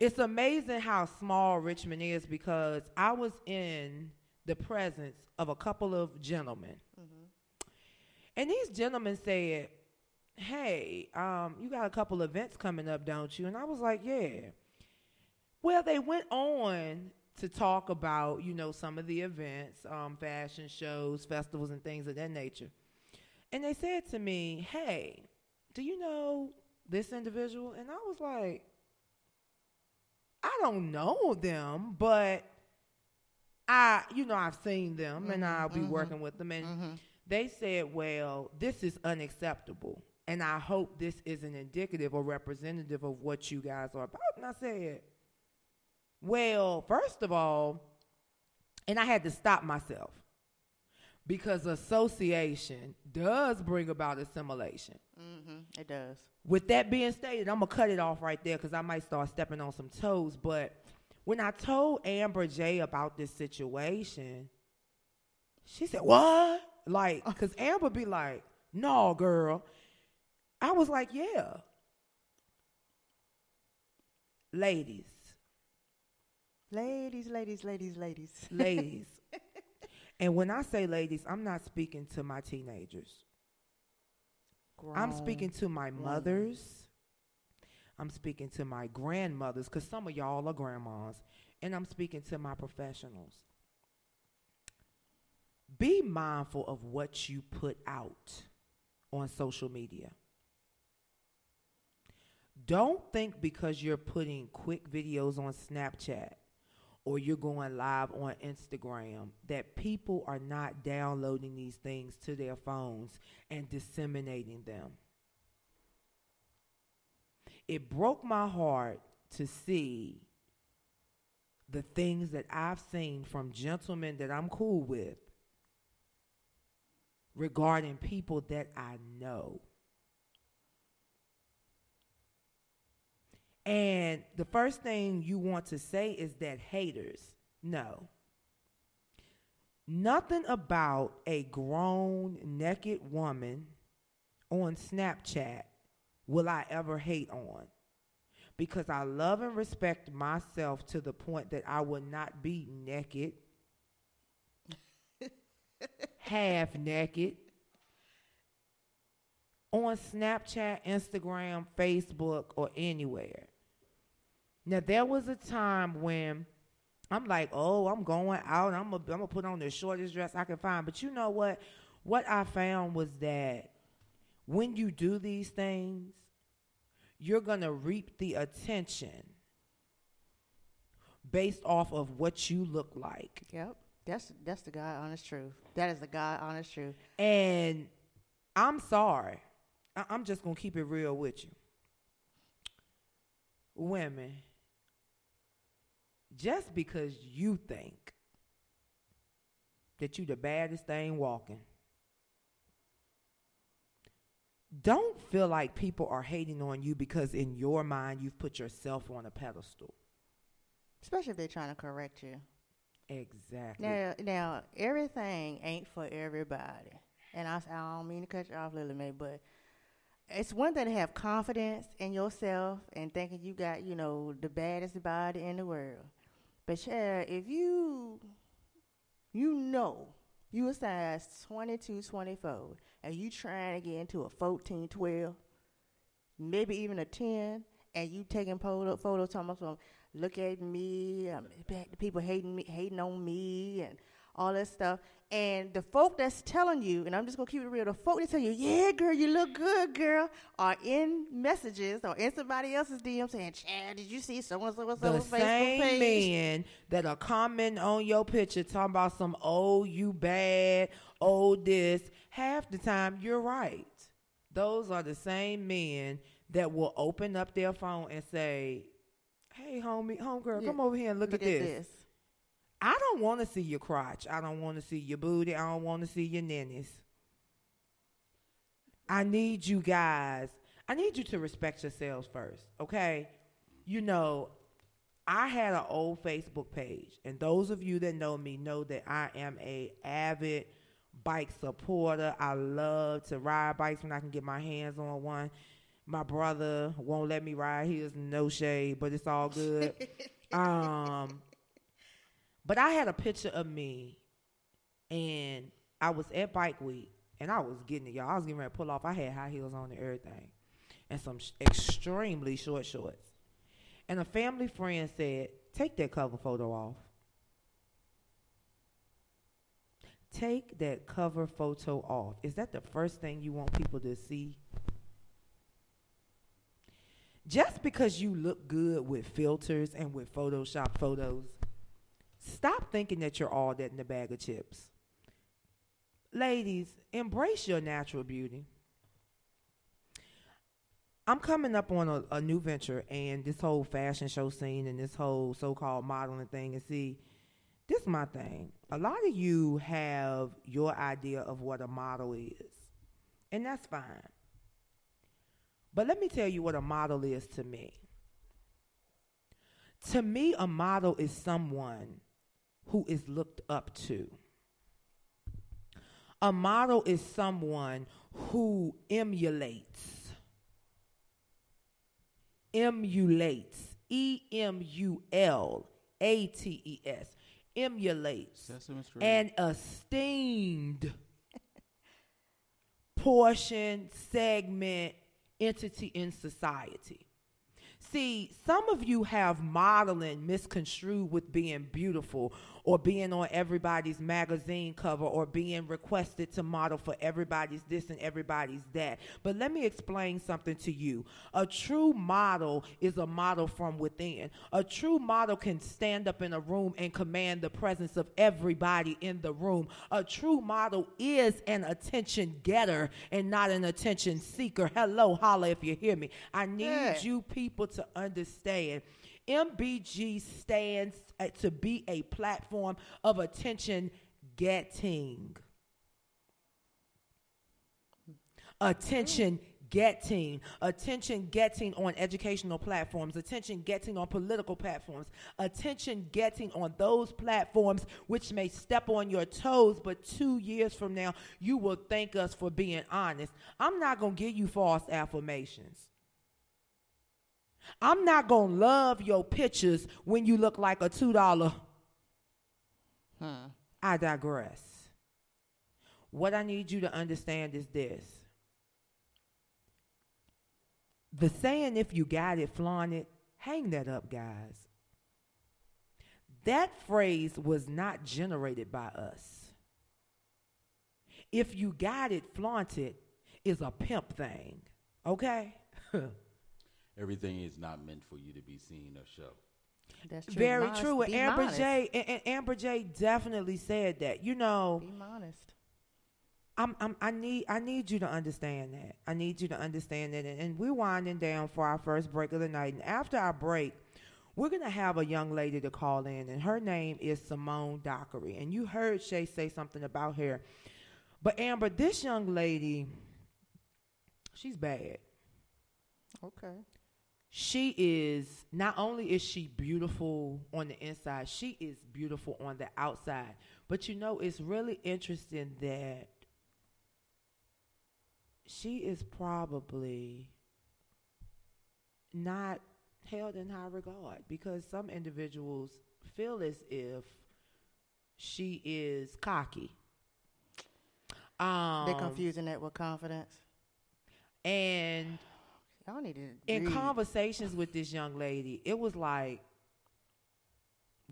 It's amazing how small Richmond is because I was in the presence of a couple of gentlemen. And these gentlemen said, Hey, um, you got a couple events coming up, don't you? And I was like, Yeah. Well, they went on to talk about, you know, some of the events, um, fashion shows, festivals, and things of that nature. And they said to me, Hey, do you know this individual? And I was like, I don't know them, but I, you know, I've seen them and mm-hmm, I'll be mm-hmm, working with them. And mm-hmm. they said, well, this is unacceptable. And I hope this isn't indicative or representative of what you guys are about. And I said, well, first of all, and I had to stop myself because association does bring about assimilation. Mm-hmm. It does. With that being stated, I'm gonna cut it off right there because I might start stepping on some toes. But when I told Amber J about this situation, she said, "What?" Like, cause Amber be like, "No, girl." I was like, "Yeah." Ladies, Ladies, ladies, ladies, ladies. ladies, And when I say ladies, I'm not speaking to my teenagers. I'm speaking to my mothers. I'm speaking to my grandmothers, because some of y'all are grandmas. And I'm speaking to my professionals. Be mindful of what you put out on social media. Don't think because you're putting quick videos on Snapchat or you're going live on Instagram that people are not downloading these things to their phones and disseminating them. It broke my heart to see the things that I've seen from gentlemen that I'm cool with regarding people that I know. And the first thing you want to say is that haters, no. Nothing about a grown naked woman on Snapchat will I ever hate on. Because I love and respect myself to the point that I will not be naked, half naked, on Snapchat, Instagram, Facebook, or anywhere. Now there was a time when I'm like, oh, I'm going out. I'm gonna, I'm gonna put on the shortest dress I can find. But you know what? What I found was that when you do these things, you're gonna reap the attention based off of what you look like. Yep. That's that's the God honest truth. That is the God honest truth. And I'm sorry. I- I'm just gonna keep it real with you. Women, just because you think that you the baddest thing walking, don't feel like people are hating on you because in your mind you've put yourself on a pedestal. Especially if they're trying to correct you. Exactly. Now, now everything ain't for everybody, and I, I don't mean to cut you off, Lily Mae, but it's one thing to have confidence in yourself and thinking you got, you know, the baddest body in the world. But yeah, if you, you know, you a size 22, 24, and you trying to get into a 14, 12, maybe even a 10, and you taking photo, photos talking about look at me, um, people hating me, hating on me, and all that stuff. And the folk that's telling you, and I'm just gonna keep it real, the folk that tell you, yeah, girl, you look good, girl, are in messages or in somebody else's DM saying, Chad, did you see so and so and so the Facebook same page? men that are commenting on your picture talking about some oh you bad oh this half the time you're right those are the same men that will open up their phone and say hey homie homegirl Yeah, come over here and look, at, this. I don't want to see your crotch i don't want to see your booty i don't want to see your ninnies i need you guys i need you to respect yourselves first okay you know I had an old Facebook page, and those of you that know me know that I am a avid bike supporter. I love to ride bikes when I can get my hands on one. My brother won't let me ride his, no shade, but it's all good. um, but I had a picture of me, and I was at Bike Week, and I was getting it, y'all. I was getting ready to pull off. I had high heels on and everything, and some sh- extremely short shorts. And a family friend said, Take that cover photo off. Take that cover photo off. Is that the first thing you want people to see? Just because you look good with filters and with Photoshop photos, stop thinking that you're all that in a bag of chips. Ladies, embrace your natural beauty. I'm coming up on a, a new venture and this whole fashion show scene and this whole so-called modeling thing and see this is my thing. A lot of you have your idea of what a model is. And that's fine. But let me tell you what a model is to me. To me, a model is someone who is looked up to. A model is someone who emulates emulates E M U L A T E S emulates an esteemed portion, segment, entity in society. See, some of you have modeling misconstrued with being beautiful or being on everybody's magazine cover or being requested to model for everybody's this and everybody's that. But let me explain something to you. A true model is a model from within. A true model can stand up in a room and command the presence of everybody in the room. A true model is an attention getter and not an attention seeker. Hello, holla if you hear me. I need Yeah. you people to understand. MBG stands to be a platform of attention getting. Attention getting, attention getting on educational platforms, attention getting on political platforms, attention getting on those platforms which may step on your toes, but two years from now, you will thank us for being honest. I'm not going to give you false affirmations. I'm not going to love your pictures when you look like a $2. Huh. Hmm. I digress. What I need you to understand is this. The saying, if you got it, flaunt it, hang that up, guys. That phrase was not generated by us. If you got it, flaunt it is a pimp thing, okay? Everything is not meant for you to be seen or show. That's true. Very Modest- true. And be Amber modest. J. And, and Amber J. definitely said that. You know, Be honest. I'm, I'm, I need I need you to understand that. I need you to understand that. And, and we're winding down for our first break of the night. And after our break, we're gonna have a young lady to call in, and her name is Simone Dockery. And you heard Shay say something about her. But Amber, this young lady, she's bad. Okay. She is not only is she beautiful on the inside, she is beautiful on the outside. But you know, it's really interesting that she is probably not held in high regard because some individuals feel as if she is cocky. Um, They're confusing that with confidence. And Y'all need to in read. conversations with this young lady, it was like,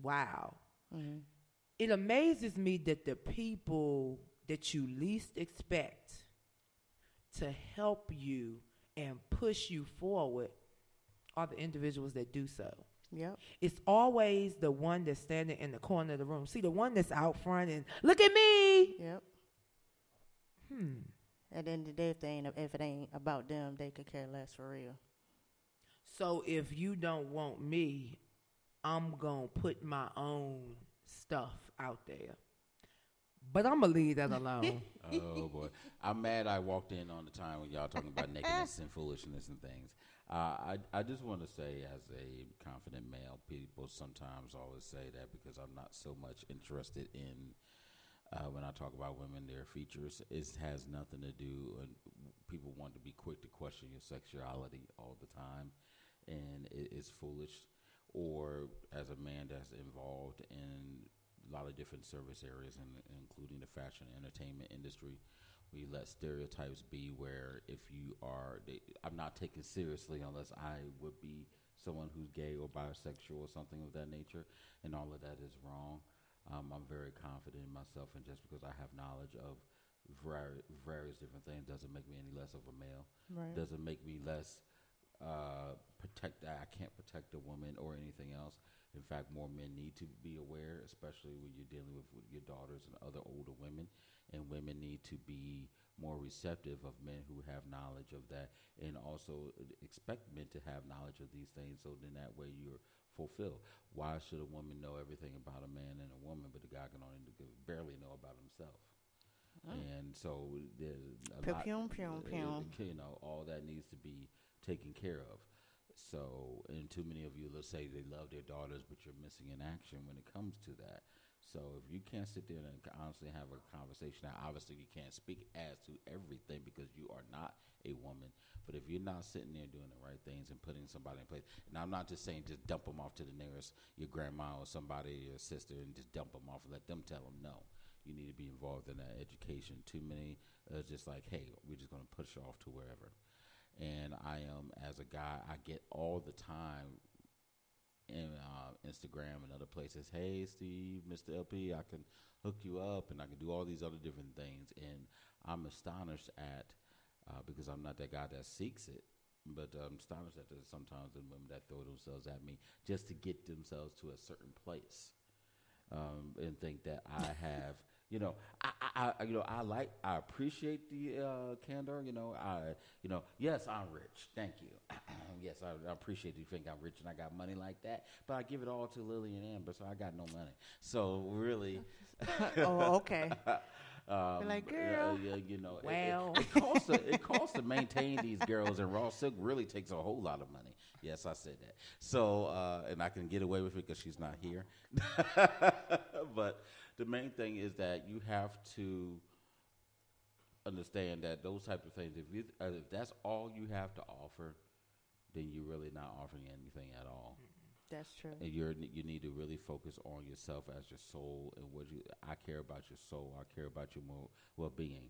wow. Mhm. It amazes me that the people that you least expect to help you and push you forward are the individuals that do so. Yep. It's always the one that's standing in the corner of the room. See, the one that's out front and look at me. Yep. Hmm. At the end of the day, if they ain't if it ain't about them, they could care less for real. So if you don't want me, I'm going to put my own stuff out there. But I'm going to leave that alone. oh boy, I'm mad. I walked in on the time when y'all talking about nakedness and foolishness and things. Uh, I I just want to say, as a confident male, people sometimes always say that because I'm not so much interested in. Uh, when I talk about women, their features, it has nothing to do. And people want to be quick to question your sexuality all the time, and it, it's foolish. Or as a man that's involved in a lot of different service areas, and including the fashion entertainment industry, we let stereotypes be where if you are, they, I'm not taken seriously unless I would be someone who's gay or bisexual or something of that nature, and all of that is wrong. Um, I'm very confident in myself, and just because I have knowledge of vari- various different things doesn't make me any less of a male. Right. Doesn't make me less uh, protect. I can't protect a woman or anything else. In fact, more men need to be aware, especially when you're dealing with, with your daughters and other older women. And women need to be more receptive of men who have knowledge of that, and also expect men to have knowledge of these things. So then that way you're fulfilled. Why should a woman know everything about a man and a woman, but the guy can only barely know about himself? Oh. And so there's a Pew, lot, pew, pew, pew. you know, all that needs to be taken care of. So, and too many of you, let's say they love their daughters, but you're missing in action when it comes to that. So if you can't sit there and honestly have a conversation, now obviously you can't speak as to everything because you are not a woman. But if you're not sitting there doing the right things and putting somebody in place, and I'm not just saying just dump them off to the nearest your grandma or somebody, your sister, and just dump them off and let them tell them no. You need to be involved in that education. Too many uh, just like, hey, we're just going to push off to wherever. And I am, as a guy, I get all the time in uh, Instagram and other places. Hey, Steve, Mr. LP, I can hook you up, and I can do all these other different things. And I'm astonished at uh, because I'm not that guy that seeks it, but I'm astonished at the, sometimes the women that throw themselves at me just to get themselves to a certain place, um, and think that I have. You know, I, I, I, you know, I like, I appreciate the uh, candor. You know, I, you know, yes, I'm rich. Thank you. Yes, I, I, appreciate you think I'm rich and I got money like that. But I give it all to Lily and Amber, so I got no money. So really, oh, okay. Um, like, girl, uh, you know, well. it, it, it, costs to, it costs to maintain these girls, and raw silk really takes a whole lot of money. Yes, I said that. So, uh, and I can get away with it because she's not here. but the main thing is that you have to understand that those type of things. If you, uh, if that's all you have to offer, then you're really not offering anything at all. That's true. And you're you need to really focus on yourself as your soul and what you. I care about your soul. I care about your well being.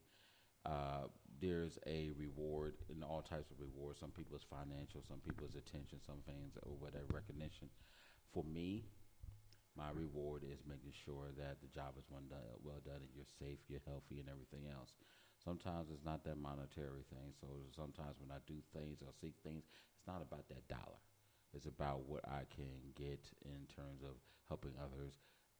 Uh, there's a reward in all types of rewards. Some people it's financial, some people it's attention, some things or whatever recognition. For me, my reward is making sure that the job is one done, well done and you're safe, you're healthy, and everything else. Sometimes it's not that monetary thing. So sometimes when I do things or seek things, it's not about that dollar. It's about what I can get in terms of helping others.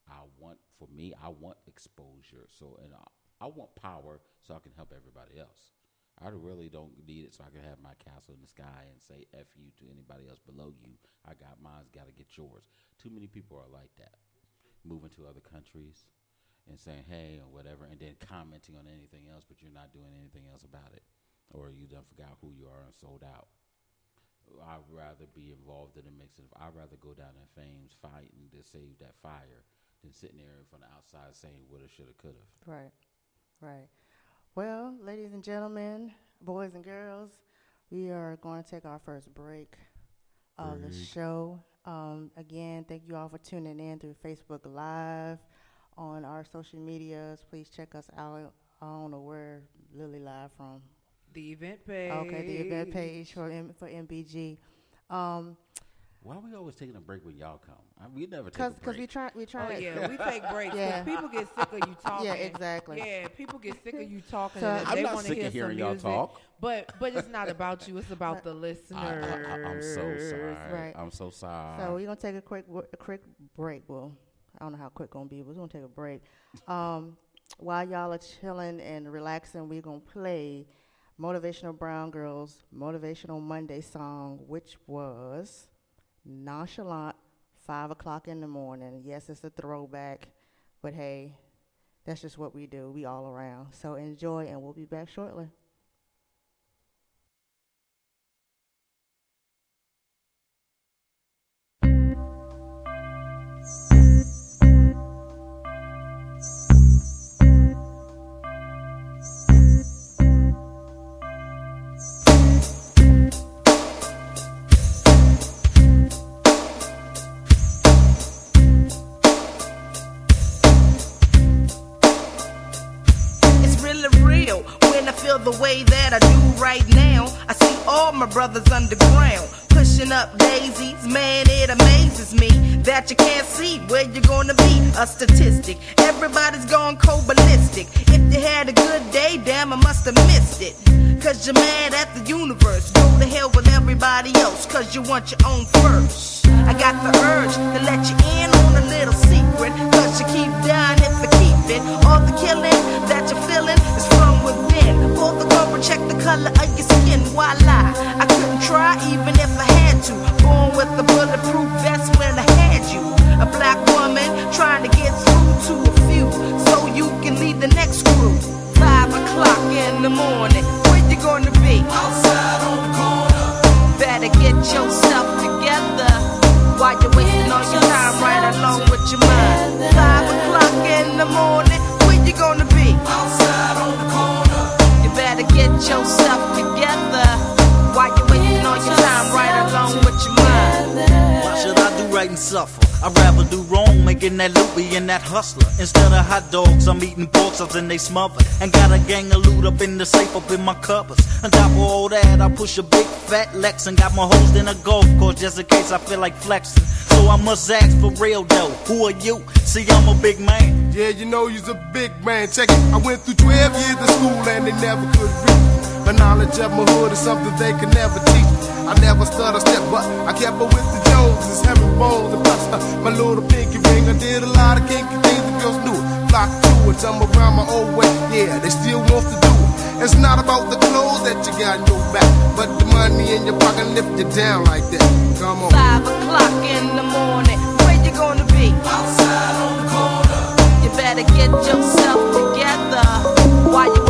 I want, for me, I want exposure. So, and I, I want power so I can help everybody else. I really don't need it so I can have my castle in the sky and say F you to anybody else below you. I got mine's got to get yours. Too many people are like that. Moving to other countries and saying hey or whatever and then commenting on anything else, but you're not doing anything else about it. Or you done forgot who you are and sold out. I'd rather be involved in the mix. Of, I'd rather go down in flames fighting to save that fire than sitting there from the outside saying woulda, shoulda, coulda. Right, right. Well, ladies and gentlemen, boys and girls, we are going to take our first break of the show. Um, again, thank you all for tuning in through Facebook Live on our social medias. Please check us out. I don't know where Lily live from. The event page. Okay, the event page for M- for MBG. Um, Why are we always taking a break when y'all come? I, we never take cause, a break. cause we try, we try. Oh to, yeah, we take breaks. 'cause Yeah. people get sick of you talking. Yeah, exactly. Yeah, people get sick of you talking. So- and I'm they not wanna sick hear of hearing y'all music. talk. But but it's not about you. It's about the I, listeners. I, am so sorry. Right. I'm so sorry. So we're gonna take a quick a quick break. Well, I don't know how quick gonna be, but we're gonna take a break. Um, while y'all are chilling and relaxing, we're gonna play Motivational Brown Girls Motivational Monday song, which was Nonchalant, five o'clock in the morning. Yes, it's a throwback, but hey, that's just what we do. We all around. So enjoy, and we'll be back shortly. That you can't see where you're gonna be. A statistic, everybody's gone cold ballistic. If you had a good day, damn, I must have missed it. Cause you're mad at the universe. Go to hell with everybody else, cause you want your own first. I got the urge to let you in on a little secret. Cause you keep dying if you keep it. All the killing that you're feeling is from within. Pull the cover, check the color of your skin. Why lie? I couldn't try even if I had to. Born with a bulletproof vest o'clock in the morning, where you gonna be? Outside on the corner. Better get yourself together while you're I'd rather do wrong, making that loot, being that hustler. Instead of hot dogs, I'm eating pork chops and they smother. And got a gang of loot up in the safe, up in my cupboards. On top of all that, I push a big fat Lex and got my hoes in a golf course just in case I feel like flexing. So I must ask for real though, who are you? See, I'm a big man. Yeah, you know you's a big man. Check it. I went through 12 years of school and they never could reach. The knowledge of my hood is something they could never teach. I never stutter step, but I kept up with the Joneses, having bones and plus uh, my little pinky ring. I did a lot of kinky things the girls knew it. Flock to it, I'm around my old way. Yeah, they still want to do it. It's not about the clothes that you got in your back, but the money in your pocket lift you down like that. Come on. Five o'clock in the morning, where you gonna be? Outside on the corner. You better get yourself together. Why you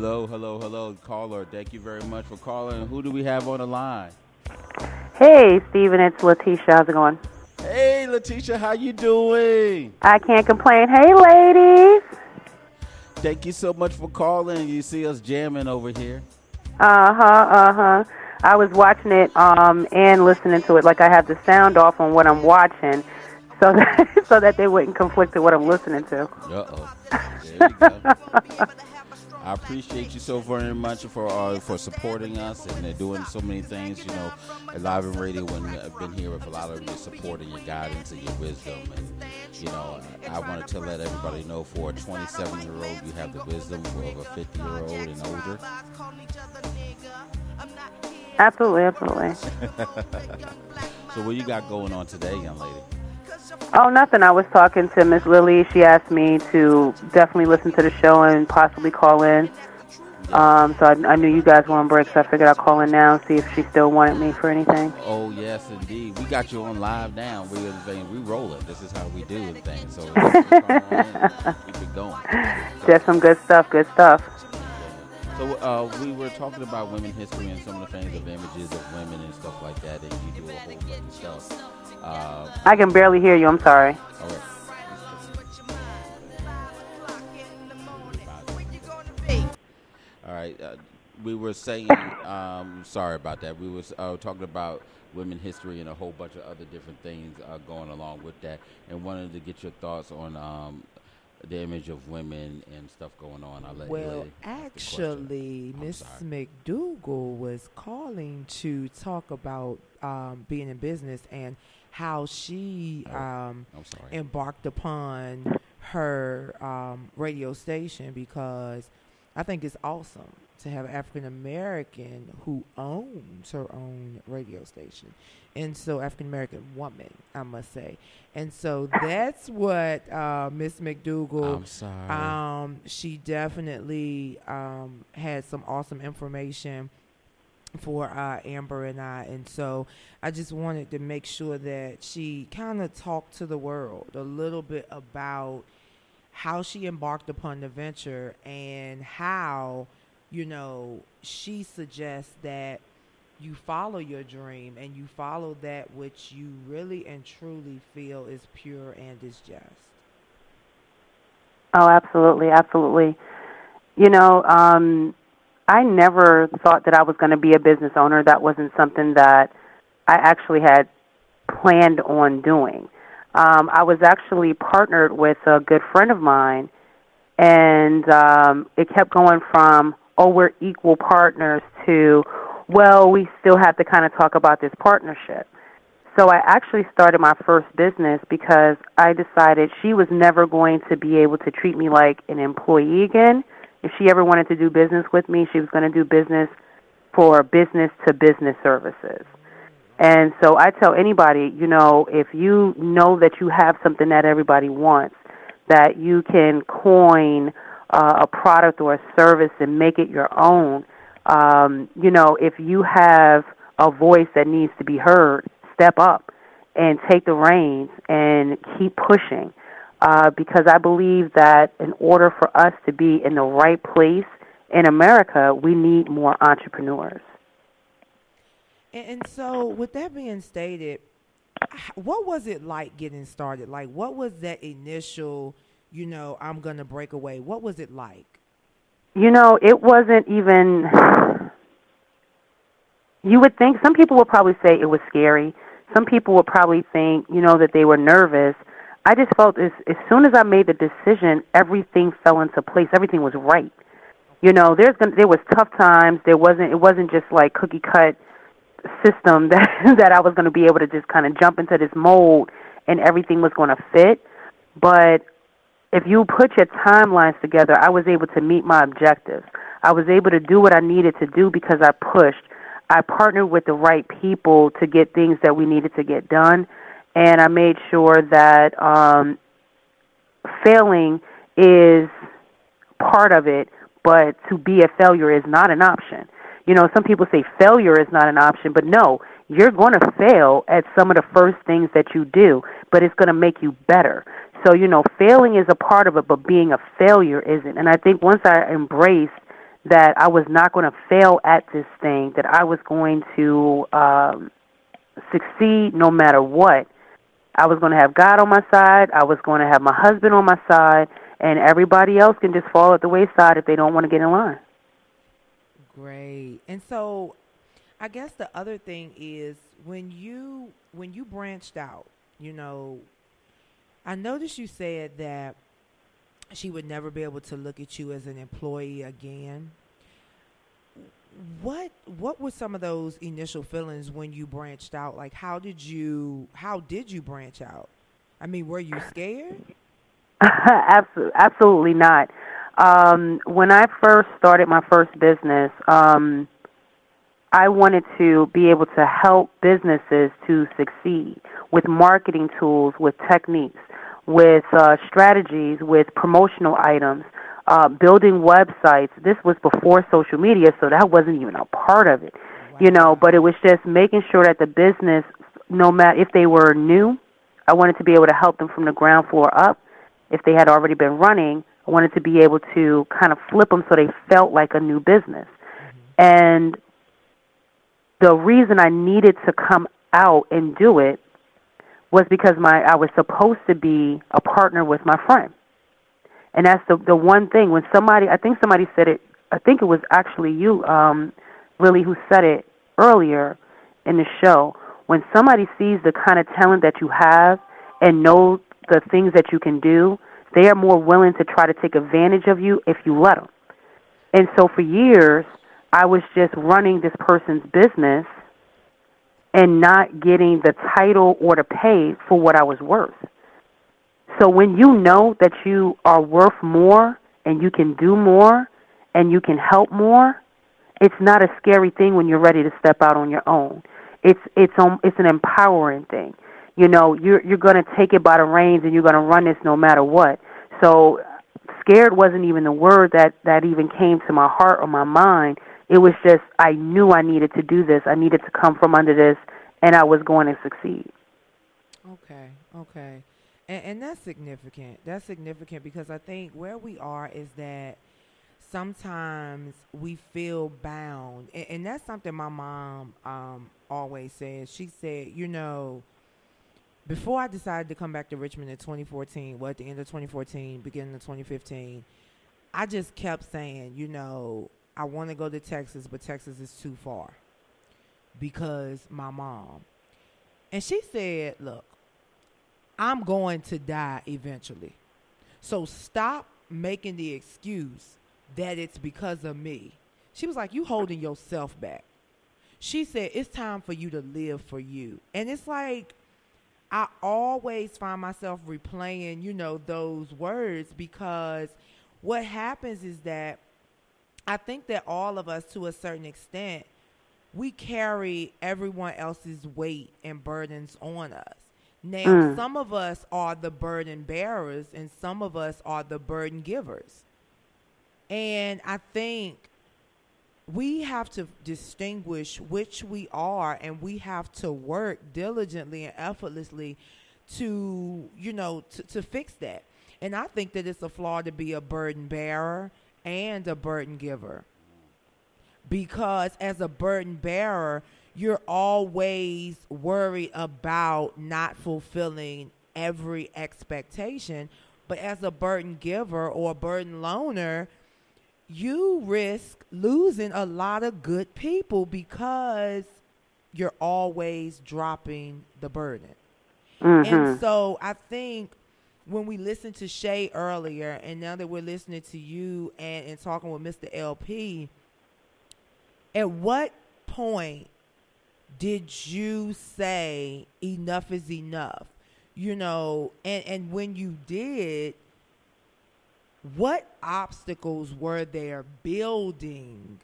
Hello, hello, hello, caller. Thank you very much for calling. Who do we have on the line? Hey, Steven, it's Letitia. How's it going? Hey, Letitia, how you doing? I can't complain. Hey, ladies. Thank you so much for calling. You see us jamming over here. Uh huh. Uh huh. I was watching it um and listening to it. Like I have the sound off on what I'm watching, so that so that they wouldn't conflict with what I'm listening to. Uh oh. There you go. I appreciate you so very much for uh, for supporting us and uh, doing so many things. You know, Enliven Radio, when I've been here with a lot of your support and your guidance and your wisdom, and you know, I, I wanted to let everybody know for a 27 year old, you have the wisdom of a 50 year old and older. Absolutely, absolutely. So, what you got going on today, young lady? Oh, nothing. I was talking to Miss Lily. She asked me to definitely listen to the show and possibly call in. Um, so I, I knew you guys were on break, so I figured I'd call in now and see if she still wanted me for anything. Oh yes, indeed. We got you on live now. We we roll it. This is how we do things. So just call on in. keep it going. Just some good stuff, good stuff. So uh, we were talking about women history and some of the things of images of women and stuff like that, and you do a whole bunch of stuff. Uh, I can barely hear you. I'm sorry. all right. All right. Uh, we were saying, um, sorry about that. We were uh, talking about women history and a whole bunch of other different things uh, going along with that, and wanted to get your thoughts on um, the image of women and stuff going on. I'll let Well, lady ask the question. actually, I'm Miss. McDougal was calling to talk about um, being in business and how she Oh, um, embarked upon her um, radio station because I think it's awesome to have African American who owns her own radio station, and so African American woman, I must say, and so that's what uh, Miss McDougal. I'm sorry. Um, she definitely um, had some awesome information for uh, Amber and I, and so I just wanted to make sure that she kind of talked to the world a little bit about how she embarked upon the venture and how, you know, she suggests that you follow your dream and you follow that which you really and truly feel is pure and is just. Oh, absolutely, absolutely. You know, um, I never thought that I was going to be a business owner. That wasn't something that I actually had planned on doing. Um, I was actually partnered with a good friend of mine, and um, it kept going from, oh, we're equal partners to, well, we still have to kind of talk about this partnership. So I actually started my first business because I decided she was never going to be able to treat me like an employee again. If she ever wanted to do business with me, she was going to do business for business to business services. And so I tell anybody, you know, if you know that you have something that everybody wants, that you can coin uh, a product or a service and make it your own. Um, you know, if you have a voice that needs to be heard, step up and take the reins and keep pushing. Uh, because I believe that in order for us to be in the right place in America, we need more entrepreneurs. And, and so, with that being stated, what was it like getting started? Like, what was that initial, you know, I'm going to break away? What was it like? You know, it wasn't even. You would think some people would probably say it was scary. Some people would probably think, you know, that they were nervous. I just felt as as soon as I made the decision, everything fell into place. Everything was right. You know, there's there was tough times. There wasn't it wasn't just like cookie cut system that that I was going to be able to just kind of jump into this mold and everything was going to fit. But if you put your timelines together, I was able to meet my objectives. I was able to do what I needed to do because I pushed. I partnered with the right people to get things that we needed to get done, and I made sure that um, failing is part of it, but to be a failure is not an option. You know, some people say failure is not an option, but no, you're going to fail at some of the first things that you do, but it's going to make you better. So, you know, failing is a part of it, but being a failure isn't. And I think once I embraced that I was not going to fail at this thing, that I was going to um, succeed no matter what, I was going to have God on my side, I was going to have my husband on my side, and everybody else can just fall at the wayside if they don't want to get in line. Great. And so I guess the other thing is when you when you branched out, you know, I noticed you said that she would never be able to look at you as an employee again. What what were some of those initial feelings when you branched out? Like how did you how did you branch out? I mean, were you scared? absolutely, not. Um, when I first started my first business, um, I wanted to be able to help businesses to succeed with marketing tools, with techniques, with uh, strategies, with promotional items, uh, building websites. This was before social media, so that wasn't even a part of it, wow. you know. But it was just making sure that the business, no matter if they were new, I wanted to be able to help them from the ground floor up. If they had already been running, I wanted to be able to kind of flip them so they felt like a new business. Mm-hmm. And the reason I needed to come out and do it was because my I was supposed to be a partner with my friend. And that's the the one thing when somebody I think somebody said it I think it was actually you um Lily who said it earlier in the show when somebody sees the kind of talent that you have and know the things that you can do they are more willing to try to take advantage of you if you let them. And so for years, I was just running this person's business and not getting the title or the pay for what I was worth. So when you know that you are worth more and you can do more and you can help more, it's not a scary thing when you're ready to step out on your own. It's it's um, it's an empowering thing. You know you're you're going to take it by the reins and you're going to run this no matter what. So scared wasn't even the word that that even came to my heart or my mind. It was just i knew i needed to do this. I needed to come from under this and i was going to succeed. Okay okay and, and that's significant. That's significant because i think where we are is that sometimes we feel bound. And, and that's something my mom um, always says. She said you know before I decided to come back to Richmond in 2014, well, at the end of 2014, beginning of 2015, I just kept saying, you know, I want to go to Texas, but Texas is too far because my mom. And she said, look, I'm going to die eventually. So stop making the excuse that it's because of me. She was like, you holding yourself back. She said, it's time for you to live for you. And it's like, I always find myself replaying, you know, those words because what happens is that I think that all of us, to a certain extent, we carry everyone else's weight and burdens on us. Now, mm. some of us are the burden bearers, and some of us are the burden givers. And I think we have to distinguish which we are and we have to work diligently and effortlessly to you know to, to fix that And I think that it's a flaw to be a burden bearer and a burden giver. Because as a burden bearer, you're always worried about not fulfilling every expectation. But as a burden giver or a burden loaner, you risk losing a lot of good people because you're always dropping the burden. Mm-hmm. And so I think when we listened to Shay earlier, and now that we're listening to you and, and talking with Mr. LP, at what point did you say enough is enough? You know, and, and when you did, what obstacles were there building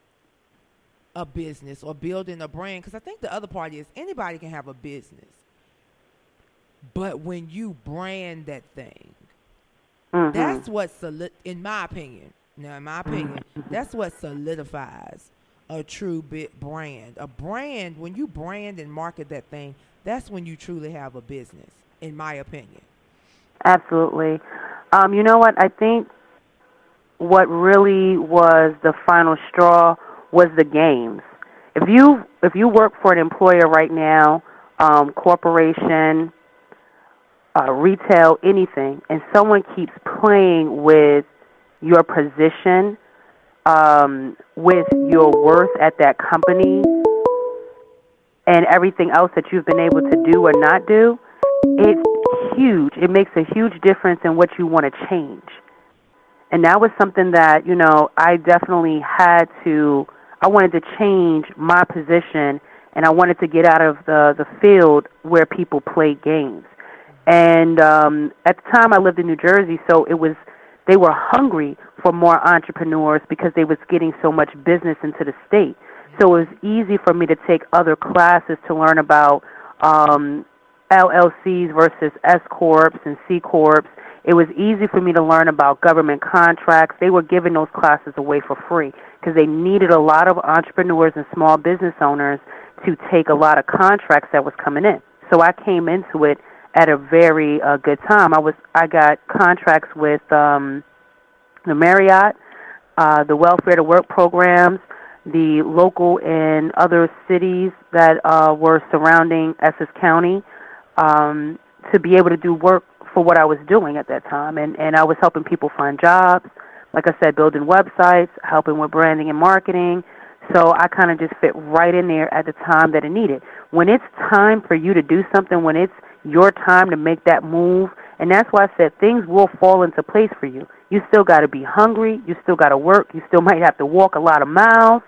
a business or building a brand? Because I think the other part is anybody can have a business. But when you brand that thing, Mm-hmm. that's what solid in my opinion. Now, in my opinion, that's what solidifies a true bit brand. A brand, when you brand and market that thing, that's when you truly have a business. In my opinion. Absolutely. Um, you know what? I think what really was the final straw was the games. If you if you work for an employer right now, um, corporation, uh, retail, anything, and someone keeps playing with your position, um, with your worth at that company, and everything else that you've been able to do or not do, it's huge. It makes a huge difference in what you want to change. And that was something that, you know, I definitely had to I wanted to change my position and I wanted to get out of the the field where people played games. And um at the time I lived in New Jersey, so it was they were hungry for more entrepreneurs because they was getting so much business into the state. So it was easy for me to take other classes to learn about um LLCs versus S corps and C corps. It was easy for me to learn about government contracts. They were giving those classes away for free because they needed a lot of entrepreneurs and small business owners to take a lot of contracts that was coming in. So I came into it at a very uh, good time. I was I got contracts with um, the Marriott, uh, the Welfare to Work programs, the local and other cities that uh, were surrounding Essex County um, to be able to do work for what I was doing at that time. And, and I was helping people find jobs, like I said, building websites, helping with branding and marketing. So I kind of just fit right in there at the time that it needed. When it's time for you to do something, when it's your time to make that move, and that's why I said things will fall into place for you. You still got to be hungry. You still got to work. You still might have to walk a lot of miles.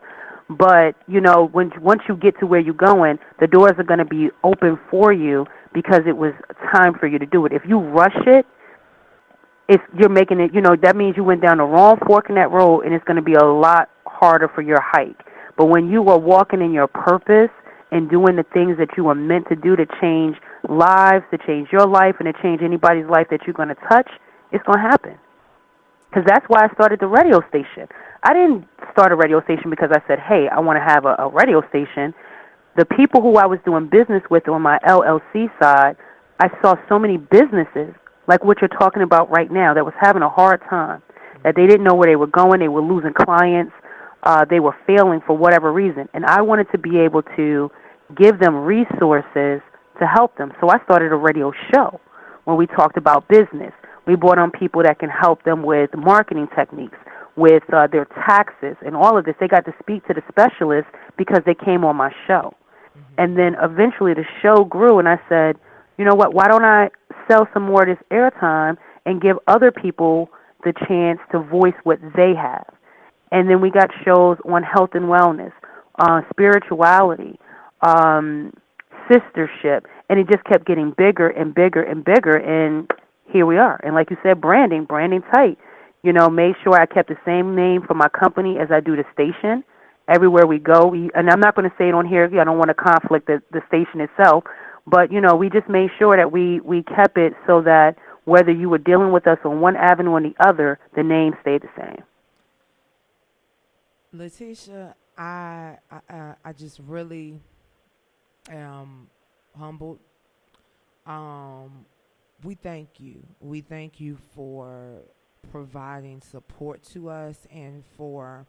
But you know, when once you get to where you're going, the doors are going to be open for you because it was time for you to do it. If you rush it, if you're making it, you know, that means you went down the wrong fork in that road, and it's going to be a lot harder for your hike. But when you are walking in your purpose and doing the things that you are meant to do to change lives, to change your life, and to change anybody's life that you're going to touch, it's going to happen. Because that's why I started the radio station. I didn't start a radio station because I said, hey, I want to have a, a radio station. The people who I was doing business with on my LLC side, I saw so many businesses, like what you're talking about right now, that was having a hard time, that they didn't know where they were going, they were losing clients, uh, they were failing for whatever reason. And I wanted to be able to give them resources to help them. So I started a radio show where we talked about business. We brought on people that can help them with marketing techniques, with uh, their taxes, and all of this. They got to speak to the specialists because they came on my show. And then eventually the show grew, and I said, you know what, why don't I sell some more of this airtime and give other people the chance to voice what they have? And then we got shows on health and wellness, uh, spirituality, um, sistership, and it just kept getting bigger and bigger and bigger. And here we are. And like you said, branding, branding tight. You know, made sure I kept the same name for my company as I do the station. Everywhere we go, we, and I'm not going to say it on here. I don't want to conflict the, the station itself, but you know, we just made sure that we we kept it so that whether you were dealing with us on one avenue or the other, the name stayed the same. Letitia, I I, I just really am humbled. Um, we thank you. We thank you for providing support to us and for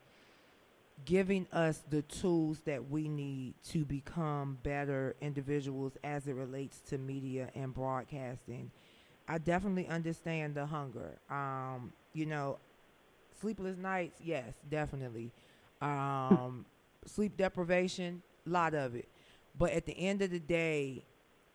giving us the tools that we need to become better individuals as it relates to media and broadcasting. I definitely understand the hunger. Um, you know, sleepless nights, yes, definitely. Um, sleep deprivation, a lot of it. But at the end of the day,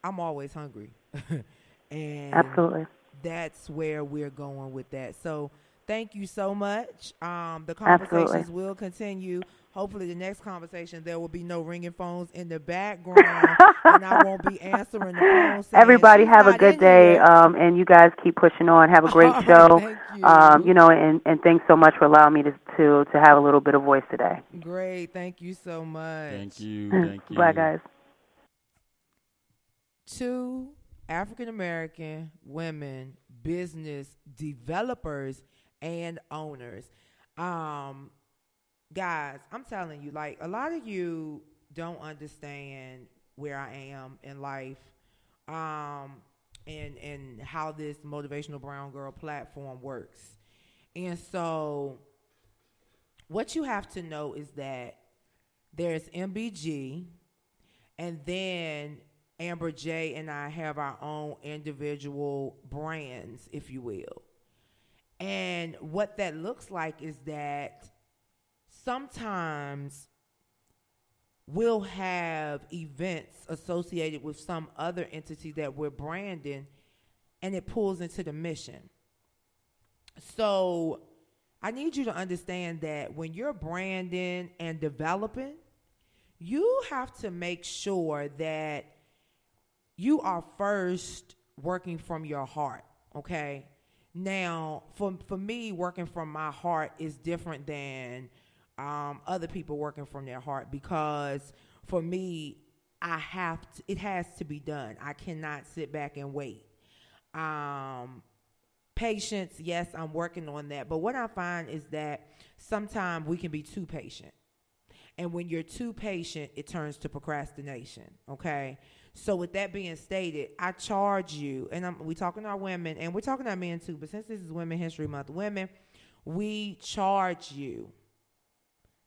I'm always hungry. and Absolutely. that's where we're going with that. So thank you so much. Um, the conversations Absolutely. will continue. Hopefully, the next conversation there will be no ringing phones in the background, and I won't be answering the phone. saying, Everybody have a good day, um, and you guys keep pushing on. Have a great show. Thank you. Um, you know, and, and thanks so much for allowing me to, to to have a little bit of voice today. Great. Thank you so much. Thank you. Thank you. Bye, guys. two African American women business developers and owners. Um, guys, I'm telling you, like a lot of you don't understand where I am in life, um, and and how this motivational brown girl platform works. And so, what you have to know is that there's MBG, and then Amber J and I have our own individual brands, if you will. And what that looks like is that sometimes we'll have events associated with some other entity that we're branding, and it pulls into the mission. So I need you to understand that when you're branding and developing, you have to make sure that you are first working from your heart, okay? Now, for for me, working from my heart is different than um, other people working from their heart because for me, I have to, it has to be done. I cannot sit back and wait. Um, patience, yes, I'm working on that. But what I find is that sometimes we can be too patient. And when you're too patient, it turns to procrastination. Okay. So with that being stated, I charge you, and I'm, we talking to our women, and we're talking to our men too. But since this is Women History Month, women, we charge you.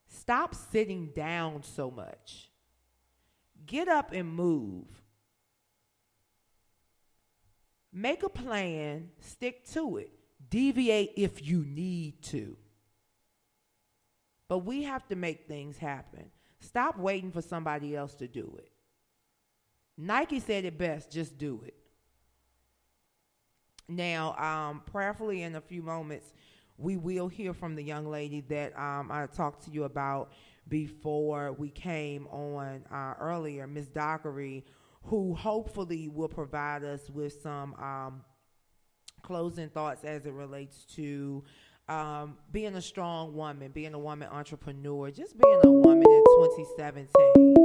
Stop sitting down so much. Get up and move. Make a plan, stick to it. Deviate if you need to. But we have to make things happen. Stop waiting for somebody else to do it. Nike said it best just do it. Now, um, prayerfully, in a few moments, we will hear from the young lady that um, I talked to you about before we came on uh, earlier, Miss Dockery, who hopefully will provide us with some um, closing thoughts as it relates to um, being a strong woman, being a woman entrepreneur, just being a woman in 2017.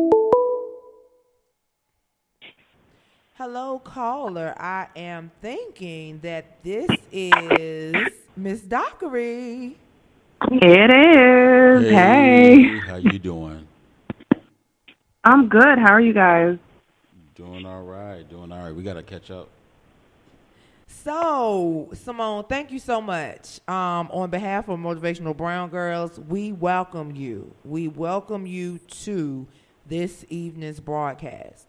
Hello, caller. I am thinking that this is Miss Dockery. It is. Hey. How you doing? I'm good. How are you guys? Doing all right. Doing all right. We got to catch up. So, Simone, thank you so much. Um, on behalf of Motivational Brown Girls, we welcome you. We welcome you to this evening's broadcast.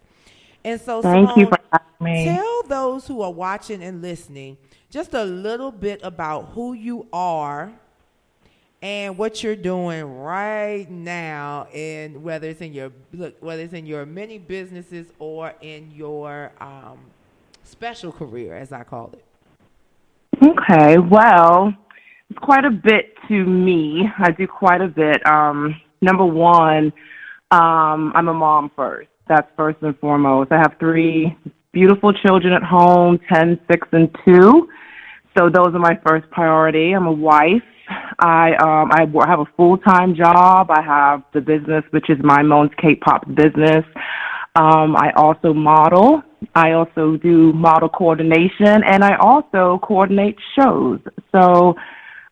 And so, Thank Simone, you for having me. tell those who are watching and listening just a little bit about who you are and what you're doing right now and whether it's in your look whether it's in your many businesses or in your um, special career as i call it Okay. Well, it's quite a bit to me. I do quite a bit. Um, number one, um, I'm a mom first. That's first and foremost. I have three beautiful children at home, 10, 6, and 2. So those are my first priority. I'm a wife. I um I have a full time job. I have the business, which is my Moans cake pop business. Um, I also model. I also do model coordination, and I also coordinate shows. So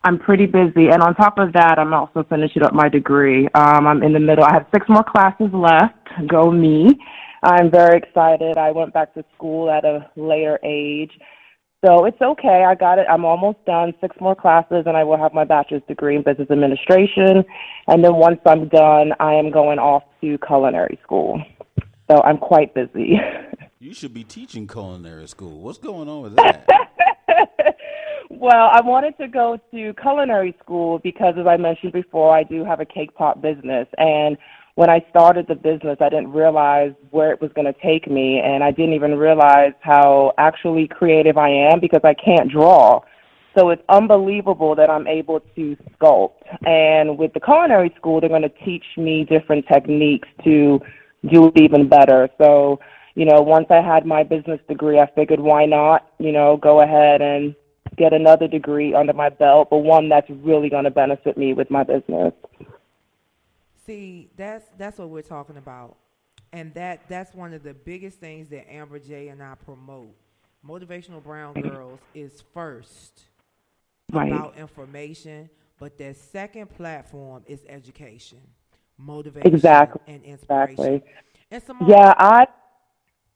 I'm pretty busy. And on top of that, I'm also finishing up my degree. Um, I'm in the middle. I have six more classes left. Go me. I'm very excited. I went back to school at a later age. So it's okay. I got it. I'm almost done. Six more classes, and I will have my bachelor's degree in business administration. And then once I'm done, I am going off to culinary school. So I'm quite busy. You should be teaching culinary school. What's going on with that? well, I wanted to go to culinary school because, as I mentioned before, I do have a cake pop business. And when I started the business, I didn't realize where it was going to take me. And I didn't even realize how actually creative I am because I can't draw. So it's unbelievable that I'm able to sculpt. And with the culinary school, they're going to teach me different techniques to do it even better. So, you know, once I had my business degree, I figured why not, you know, go ahead and get another degree under my belt, but one that's really going to benefit me with my business. See, that's that's what we're talking about. And that that's one of the biggest things that Amber J and I promote. Motivational Brown Girls is first Right. about information, but their second platform is education, motivation, Exactly. and inspiration. Exactly. And Simone, Yeah, I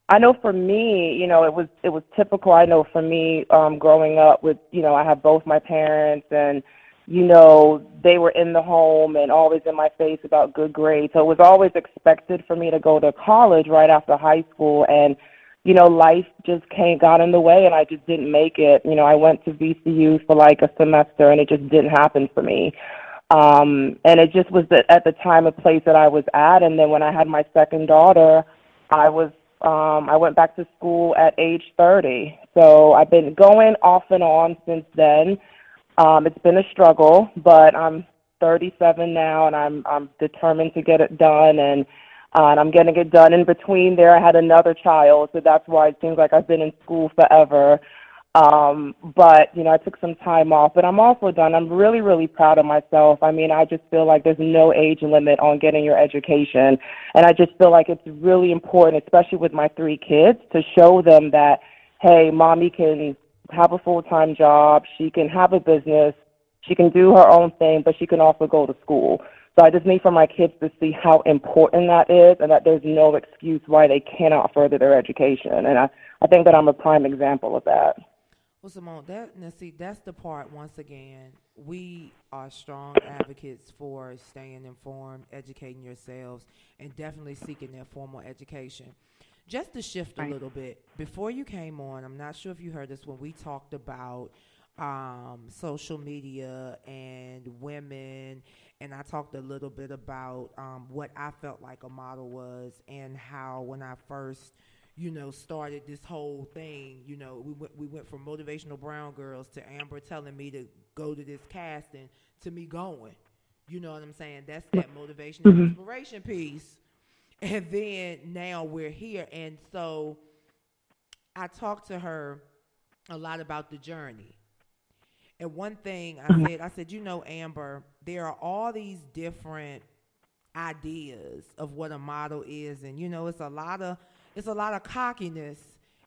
I know for me, you know, it was it was typical. I know for me, um, growing up with, you know, I have both my parents and you know, they were in the home and always in my face about good grades. So it was always expected for me to go to college right after high school and you know, life just came got in the way and I just didn't make it. You know, I went to VCU for like a semester and it just didn't happen for me. Um and it just was the, at the time a place that I was at and then when I had my second daughter, I was um I went back to school at age 30. So I've been going off and on since then. Um it's been a struggle, but I'm 37 now and I'm I'm determined to get it done and uh, and I'm getting it done. In between there, I had another child, so that's why it seems like I've been in school forever. Um, but you know, I took some time off, but I'm also done. I'm really, really proud of myself. I mean, I just feel like there's no age limit on getting your education, and I just feel like it's really important, especially with my three kids, to show them that, hey, mommy can have a full time job, she can have a business, she can do her own thing, but she can also go to school. So I just need for my kids to see how important that is and that there's no excuse why they cannot further their education. And I, I think that I'm a prime example of that. Well, Simone, that now see, that's the part. Once again, we are strong advocates for staying informed, educating yourselves, and definitely seeking that formal education. Just to shift a little bit, before you came on, I'm not sure if you heard this when we talked about um, social media and women, and I talked a little bit about um, what I felt like a model was, and how when I first you know, started this whole thing. You know, we went we went from motivational brown girls to Amber telling me to go to this casting to me going. You know what I'm saying? That's that motivation and inspiration piece. And then now we're here, and so I talked to her a lot about the journey. And one thing I said, I said, you know, Amber, there are all these different ideas of what a model is, and you know, it's a lot of it's a lot of cockiness,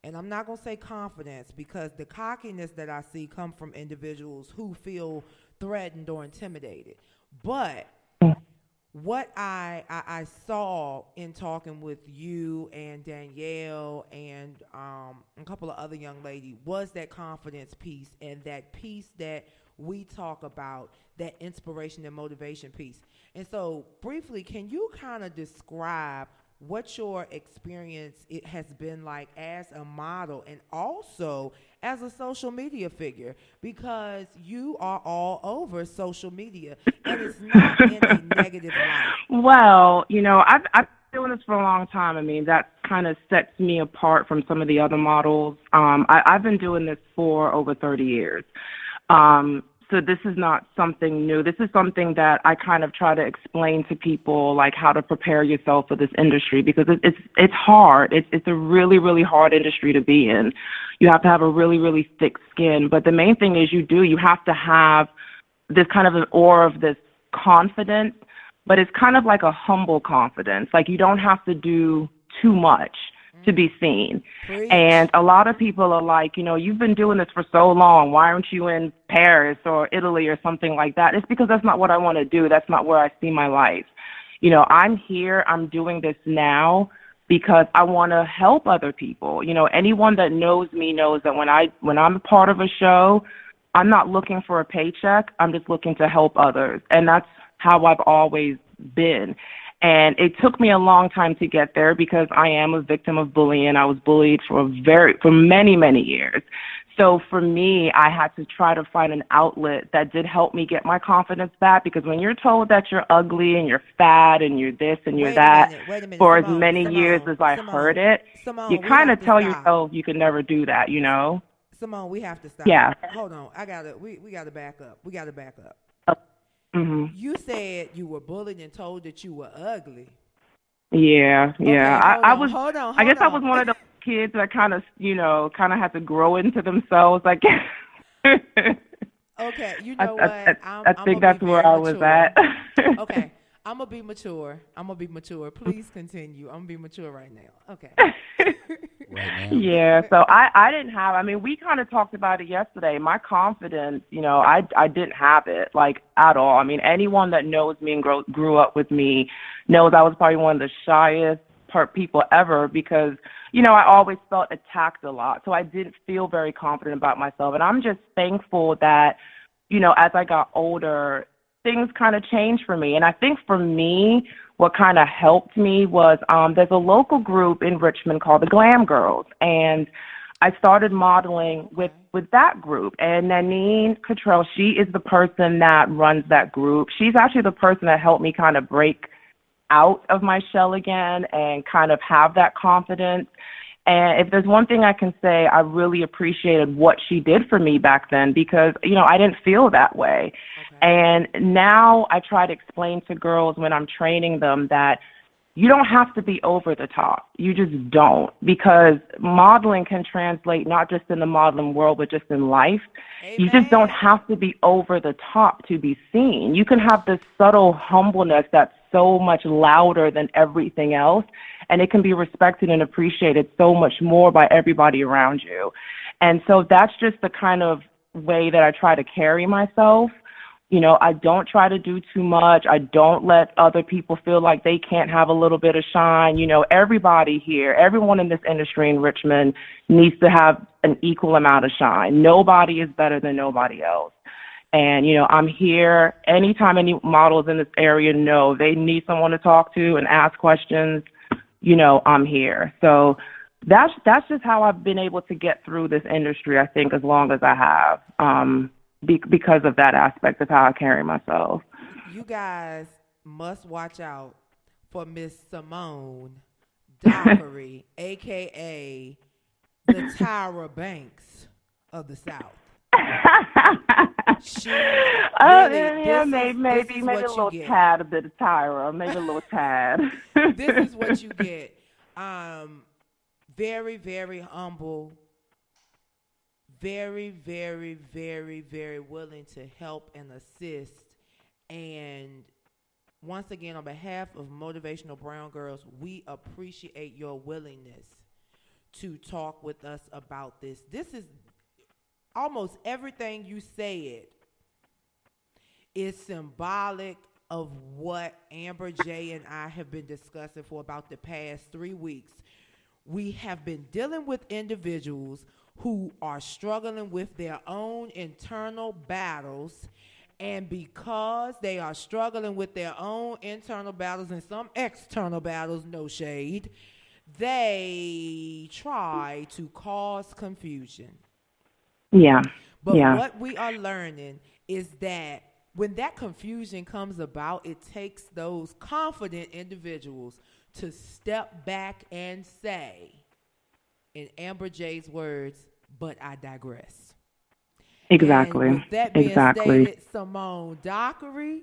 and I'm not gonna say confidence because the cockiness that I see come from individuals who feel threatened or intimidated. But what I, I I saw in talking with you and Danielle and um, a couple of other young ladies was that confidence piece and that piece that we talk about that inspiration and motivation piece. And so, briefly, can you kind of describe what your experience it has been like as a model and also as a social media figure because you are all over social media and it's not in a negative light. Well, you know, I've I've been doing this for a long time. I mean, that kind of sets me apart from some of the other models. Um, I, I've been doing this for over 30 years. Um, so this is not something new. This is something that I kind of try to explain to people, like how to prepare yourself for this industry because it, it's it's hard. It's it's a really really hard industry to be in. You have to have a really really thick skin. But the main thing is you do. You have to have this kind of an aura of this confidence, but it's kind of like a humble confidence. Like you don't have to do too much to be seen. And a lot of people are like, you know, you've been doing this for so long. Why aren't you in Paris or Italy or something like that? It's because that's not what I want to do. That's not where I see my life. You know, I'm here, I'm doing this now because I want to help other people. You know, anyone that knows me knows that when I when I'm a part of a show, I'm not looking for a paycheck. I'm just looking to help others. And that's how I've always been. And it took me a long time to get there because I am a victim of bullying. I was bullied for very for many, many years. So for me, I had to try to find an outlet that did help me get my confidence back because when you're told that you're ugly and you're fat and you're this and you're that minute, wait a minute, for Simone, as many Simone, years as I Simone, heard it, Simone, you kind of tell yourself you can never do that, you know? Simone, we have to stop. Yeah. Hold on. I gotta we, we gotta back up. We gotta back up. Hmm You said you were bullied and told that you were ugly. Yeah, yeah. hold I, I on, was. hold on, I guess hold I was one of those kids that kind of, you know, kind of had to grow into themselves. I guess. Okay, you know I- what? I- I'm, I think that's where I was mature. at. okay, I'm gonna be mature. I'm gonna be mature. Please continue. I'm gonna be mature right now. Okay. Right. Yeah, so I I didn't have. I mean, we kind of talked about it yesterday. My confidence, you know, I I didn't have it like at all. I mean, anyone that knows me and grow, grew up with me knows I was probably one of the shyest part people ever because you know I always felt attacked a lot. So I didn't feel very confident about myself, and I'm just thankful that you know as I got older, things kind of changed for me. And I think for me, what kind of helped me was um, there's a local group in Richmond called the Glam Girls, and I started modeling with with that group. And Nanine Cottrell, she is the person that runs that group. She's actually the person that helped me kind of break out of my shell again and kind of have that confidence. And if there's one thing I can say, I really appreciated what she did for me back then because, you know, I didn't feel that way. And now I try to explain to girls when I'm training them that you don't have to be over the top. You just don't because modeling can translate not just in the modeling world, but just in life. You just don't have to be over the top to be seen. You can have this subtle humbleness that's so much louder than everything else, and it can be respected and appreciated so much more by everybody around you. And so that's just the kind of way that I try to carry myself. You know, I don't try to do too much. I don't let other people feel like they can't have a little bit of shine. You know, everybody here, everyone in this industry in Richmond needs to have an equal amount of shine. Nobody is better than nobody else. And, you know, I'm here anytime any models in this area know they need someone to talk to and ask questions, you know, I'm here. So that's that's just how I've been able to get through this industry, I think, as long as I have. Um be- because of that aspect of how I carry myself. you guys must watch out for Miss Simone Dockery, aka the Tyra Banks of the South. She Oh, really- yeah, maybe is- maybe maybe a little get. tad, a bit of Tyra, maybe a little tad. this is what you get. Um, very, very humble. Very, very, very, very willing to help and assist. And once again, on behalf of Motivational Brown Girls, we appreciate your willingness to talk with us about this. This is almost everything you said is symbolic of what Amber J and I have been discussing for about the past three weeks. We have been dealing with individuals who are struggling with their own internal battles. And because they are struggling with their own internal battles and some external battles, no shade, they try to cause confusion. yeah. But yeah. what we are learning is that when that confusion comes about, it takes those confident individuals to step back and say, in Amber J's words, but I digress. Exactly. That being Exactly. stated, Simone Dockery,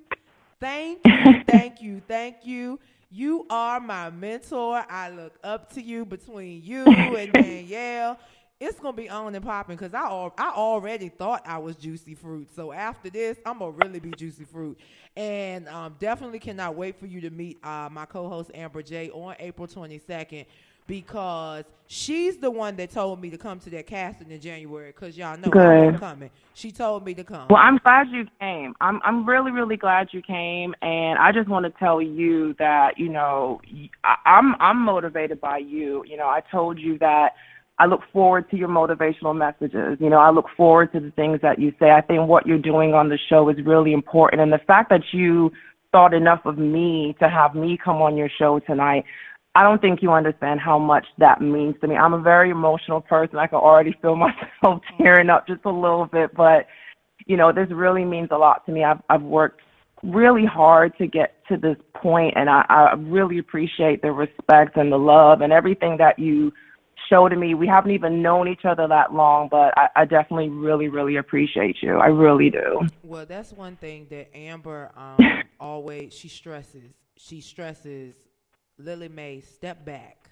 thank you, thank you, thank you. You are my mentor. I look up to you between you and Danielle. It's gonna be on and popping because I al- I already thought I was juicy fruit. So after this, I'm gonna really be juicy fruit, and um, definitely cannot wait for you to meet uh, my co-host Amber J on April 22nd because she's the one that told me to come to that casting in January because y'all know. I'm coming. She told me to come. Well, I'm glad you came. I'm I'm really really glad you came, and I just want to tell you that you know I, I'm I'm motivated by you. You know, I told you that I look forward to your motivational messages. You know, I look forward to the things that you say. I think what you're doing on the show is really important, and the fact that you thought enough of me to have me come on your show tonight. I don't think you understand how much that means to me. I'm a very emotional person. I can already feel myself tearing up just a little bit, but you know, this really means a lot to me. I've I've worked really hard to get to this point and I, I really appreciate the respect and the love and everything that you show to me. We haven't even known each other that long, but I, I definitely really, really appreciate you. I really do. Well, that's one thing that Amber um, always she stresses. She stresses Lily Mae step back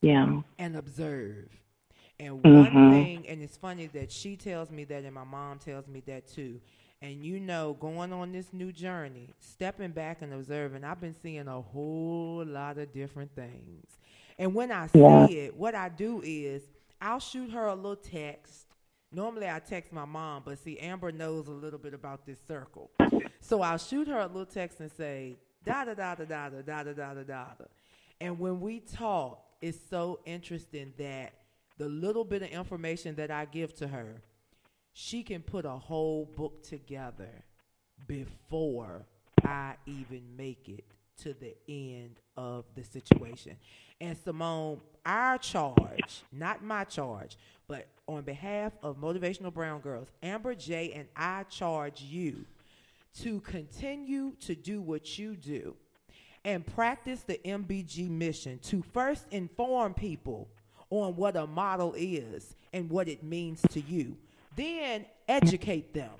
Yeah. and observe. And one Mhm. thing, and it's funny that she tells me that, and my mom tells me that too. And you know, going on this new journey, stepping back and observing, I've been seeing a whole lot of different things. And when I see Yeah. it, what I do is I'll shoot her a little text. Normally I text my mom, but see, Amber knows a little bit about this circle. So I'll shoot her a little text and say, da da da da da da da da da da da. And when we talk, it's so interesting that the little bit of information that I give to her, she can put a whole book together before I even make it to the end of the situation. And Simone, our charge, not my charge, but on behalf of Motivational Brown Girls, Amber J and I charge you to continue to do what you do and practice the MBG mission to first inform people on what a model is and what it means to you. Then educate them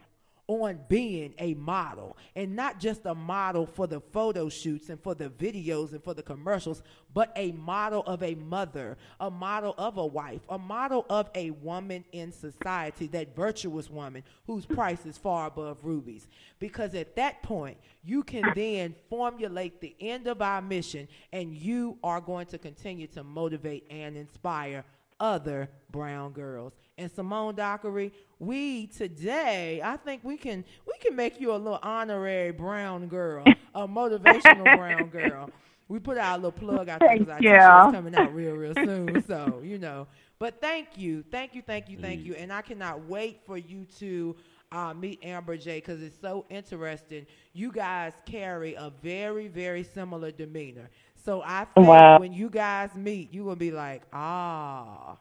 on being a model and not just a model for the photo shoots and for the videos and for the commercials, but a model of a mother, a model of a wife, a model of a woman in society, that virtuous woman whose price is far above rubies. Because at that point, you can then formulate the end of our mission and you are going to continue to motivate and inspire other brown girls. And Simone Dockery, we today, I think we can we can make you a little honorary brown girl, a motivational brown girl. We put our little plug out there because our coming out real, real soon. So, you know. But thank you. Thank you, thank you, thank you. And I cannot wait for you to uh, meet Amber J because it's so interesting. You guys carry a very, very similar demeanor. So I think Wow. when you guys meet, you will be like, ah.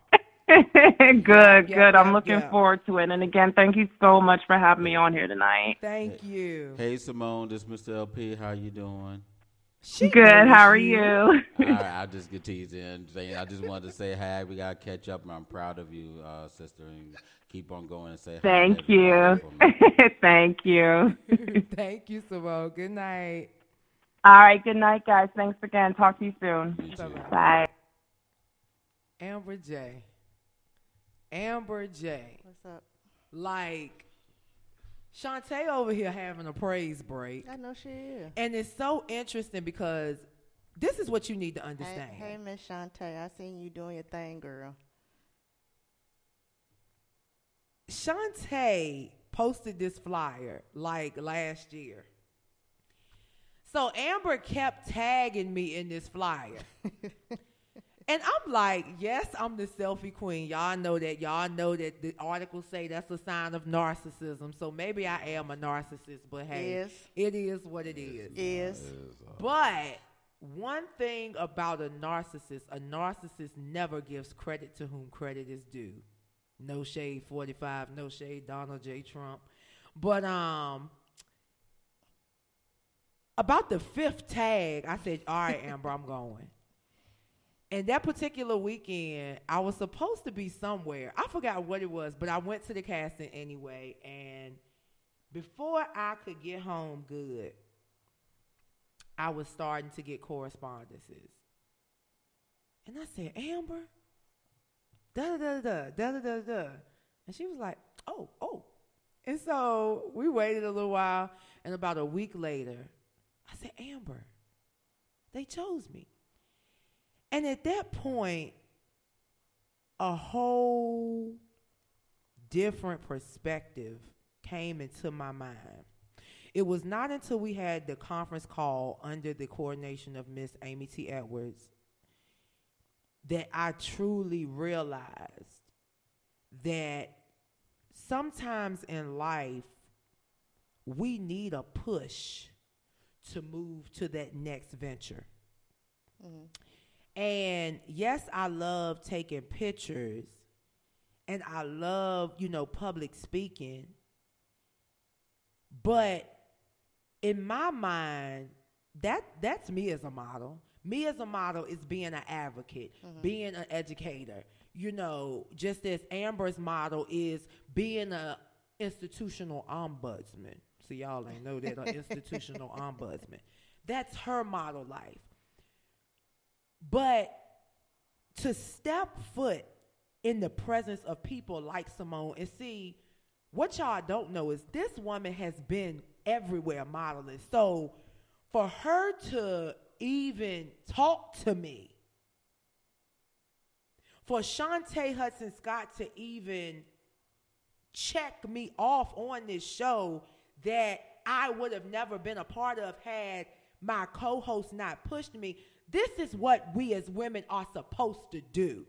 good, good. yeah, I'm looking yeah. forward to it. And again, thank you so much for having me on here tonight. Thank you. Hey Simone, this is Mr. LP. How you doing? She Good. How are you? All right, I'll just get teased and say I just wanted to say hi. We gotta catch up, and I'm proud of you, uh, sister. And keep on going and say hi. to Thank you. everybody for me. Thank you. Thank you, Simone. Good night. All right. Good night, guys. Thanks again. Talk to you soon. Bye-bye. Bye. Amber J. Amber J. What's up? Like Shantae over here having a praise break. I know she is. And it's so interesting because this is what you need to Hey, understand. hey Miss Shantae, I seen you doing your thing, girl. Shantae posted this flyer like last year. So Amber kept tagging me in this flyer. and I'm like, yes, I'm the selfie queen. Y'all know that. Y'all know that the articles say that's a sign of narcissism. So maybe I am a narcissist, but hey, Is. it is what it is. Yes. But one thing about a narcissist, a narcissist never gives credit to whom credit is due. No shade 45, no shade Donald J. Trump. But um about the fifth tag, I said, All right, Amber, I'm going. And that particular weekend, I was supposed to be somewhere. I forgot what it was, but I went to the casting anyway. And before I could get home good, I was starting to get correspondences. And I said, Amber, da da da da da da da da. And she was like, oh, oh. And so we waited a little while, and about a week later, I said, Amber, they chose me. And at that point, a whole different perspective came into my mind. It was not until we had the conference call under the coordination of Miss Amy T. Edwards that I truly realized that sometimes in life we need a push to move to that next venture. Mm-hmm. And yes, I love taking pictures and I love, you know, public speaking. But in my mind, that that's me as a model. Me as a model is being an advocate, mm-hmm. being an educator. You know, just as Amber's model is being an institutional ombudsman. See, y'all ain't know that uh, an institutional ombudsman. That's her model life. But to step foot in the presence of people like Simone and see what y'all don't know is this woman has been everywhere modeling. So for her to even talk to me, for Shantae Hudson Scott to even check me off on this show that I would have never been a part of had my co host not pushed me. This is what we as women are supposed to do.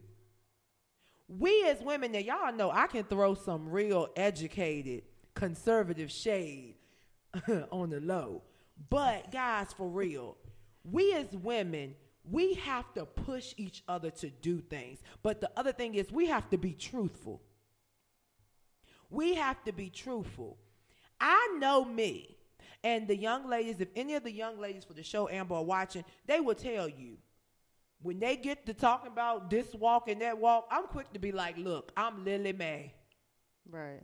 We as women, now y'all know I can throw some real educated, conservative shade on the low. But guys, for real, we as women, we have to push each other to do things. But the other thing is, we have to be truthful. We have to be truthful. I know me. And the young ladies, if any of the young ladies for the show Amber are watching, they will tell you when they get to talking about this walk and that walk, I'm quick to be like, look, I'm Lily Mae. Right.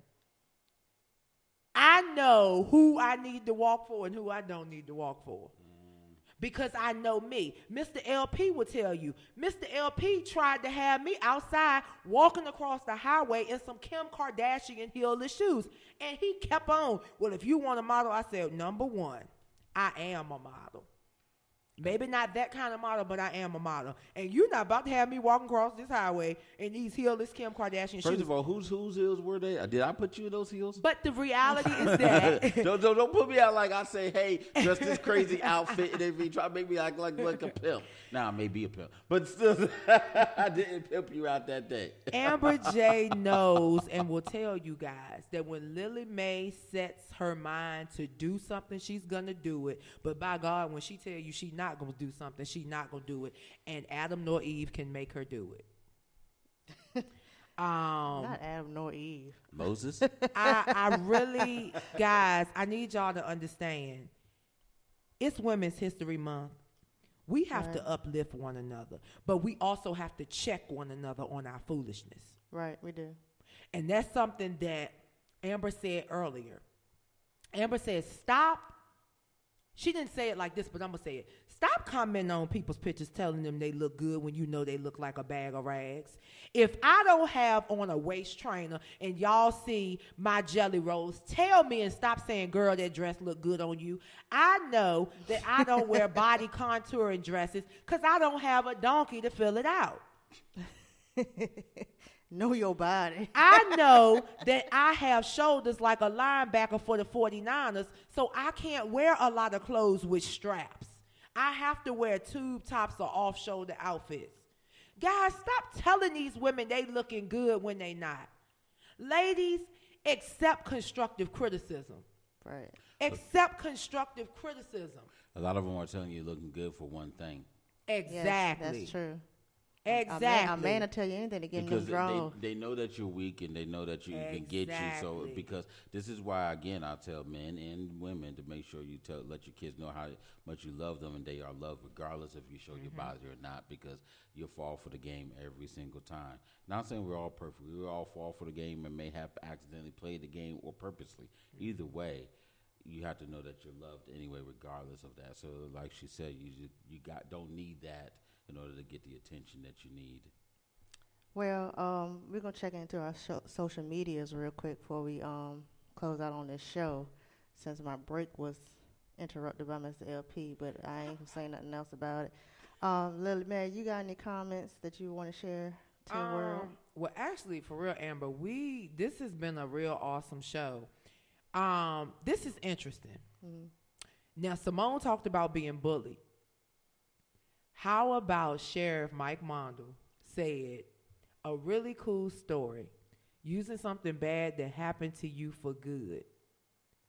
I know who I need to walk for and who I don't need to walk for. Because I know me. Mr. LP will tell you. Mr. LP tried to have me outside walking across the highway in some Kim Kardashian heelless shoes. And he kept on. Well, if you want a model, I said, number one, I am a model. Maybe not that kind of model, but I am a model. And you're not about to have me walking across this highway in these heelless Kim Kardashian First shoes. of all, whose whose heels were they? Did I put you in those heels? but the reality is that don't, don't don't put me out like I say, hey, just this crazy outfit and everything. Try to make me act like like a pimp. Now nah, I may be a pimp, but still, I didn't pimp you out that day. Amber J knows and will tell you guys that when Lily Mae sets her mind to do something, she's gonna do it. But by God, when she tell you she not gonna do something, she's not gonna do it. And Adam nor Eve can make her do it. um, Not Adam nor Eve. Moses, I, I really, guys, I need y'all to understand. It's Women's History Month. We have to uplift one another, but we also have to check one another on our foolishness. Right, we do. And that's something that Amber said earlier. Amber said, stop. She didn't say it like this, but I'm going to say it. Stop commenting on people's pictures telling them they look good when you know they look like a bag of rags. If I don't have on a waist trainer and y'all see my jelly rolls, tell me and stop saying, girl, that dress look good on you. I know that I don't wear body contouring dresses because I don't have a donkey to fill it out. Know your body. I know that I have shoulders like a linebacker for the 49ers, so I can't wear a lot of clothes with straps. I have to wear tube tops or off shoulder outfits. Guys, stop telling these women they looking good when they not. Ladies, accept constructive criticism. Right. Accept constructive criticism. a lot of them are telling you looking good for one thing Exactly. Yes, that's true. Exactly. A man, a man will tell you anything to get in because them they, they know that you're weak and they know that you can get you. So because this is why again I tell men and women to make sure you tell let your kids know how much you love them and they are loved regardless if you show your mm-hmm. body or not because you'll fall for the game every single time. Not saying we're all perfect. We all fall for the game and may have accidentally played the game or purposely. Mm-hmm. Either way, you have to know that you're loved anyway, regardless of that. So, like she said, you you got don't need that in order to get the attention that you need. Well, um, we're gonna check into our sho- social medias real quick before we um close out on this show, since my break was interrupted by Mr. LP. But I ain't gonna say nothing else about it. Um, Lily Mae, you got any comments that you want to share to the world? Um, well, actually, for real, Amber, we this has been a real awesome show. Um, this is interesting. Mm. Now, Simone talked about being bullied. How about Sheriff Mike Mondle said a really cool story using something bad that happened to you for good?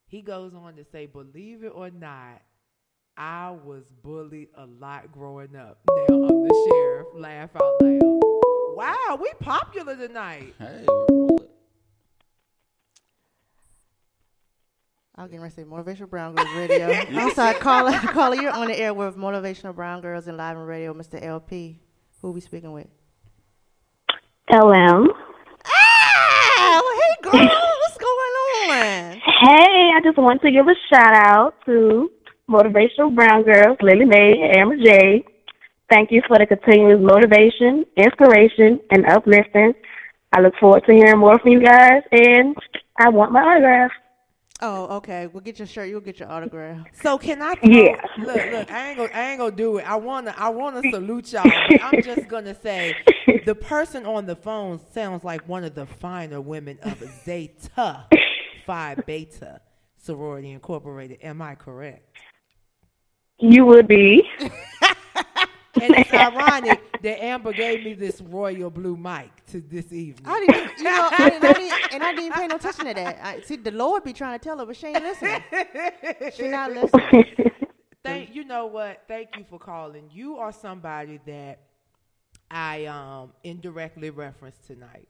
He goes on to say, believe it or not, I was bullied a lot growing up. Now I'm the sheriff. Laugh out loud. Wow, we popular tonight. Hey, roll it. I was getting ready to say Motivational Brown Girls Radio. I'm sorry, caller, caller, you're on the air with Motivational Brown Girls and Enliven Radio, Mr. LP. Who are we speaking with? LM. Ah, hey girl, what's going on? Hey, I just want to give a shout out to Motivational Brown Girls, Lily Mae and Amber J. Thank you for the continuous motivation, inspiration, and uplifting. I look forward to hearing more from you guys, and I want my autograph. Oh, okay. We'll get your shirt. You'll get your autograph. So can I? Throw, Yeah. Look, look. I ain't gonna, I ain't gonna do it. I wanna, I wanna salute y'all. I'm just gonna say, the person on the phone sounds like one of the finer women of Zeta Phi Beta Sorority Incorporated. Am I correct? You would be. And it's ironic that Amber gave me this royal blue mic to this evening. I didn't, you know, I didn't, I didn't, and I didn't pay no attention to that. I, see, the Lord be trying to tell her, but she ain't listening. She not listening. Thank you know what? Thank you for calling. You are somebody that I um indirectly referenced tonight.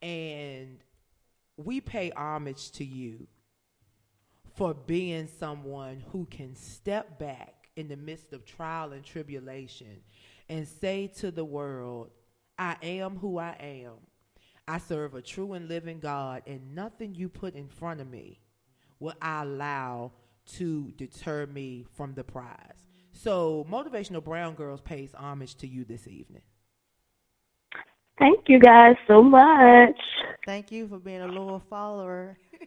And we pay homage to you for being someone who can step back in the midst of trial and tribulation and say to the world, I am who I am. I serve a true and living God, and nothing you put in front of me will I allow to deter me from the prize. So, Motivational Brown Girls pays homage to you this evening. Thank you guys so much. Thank you for being a loyal follower,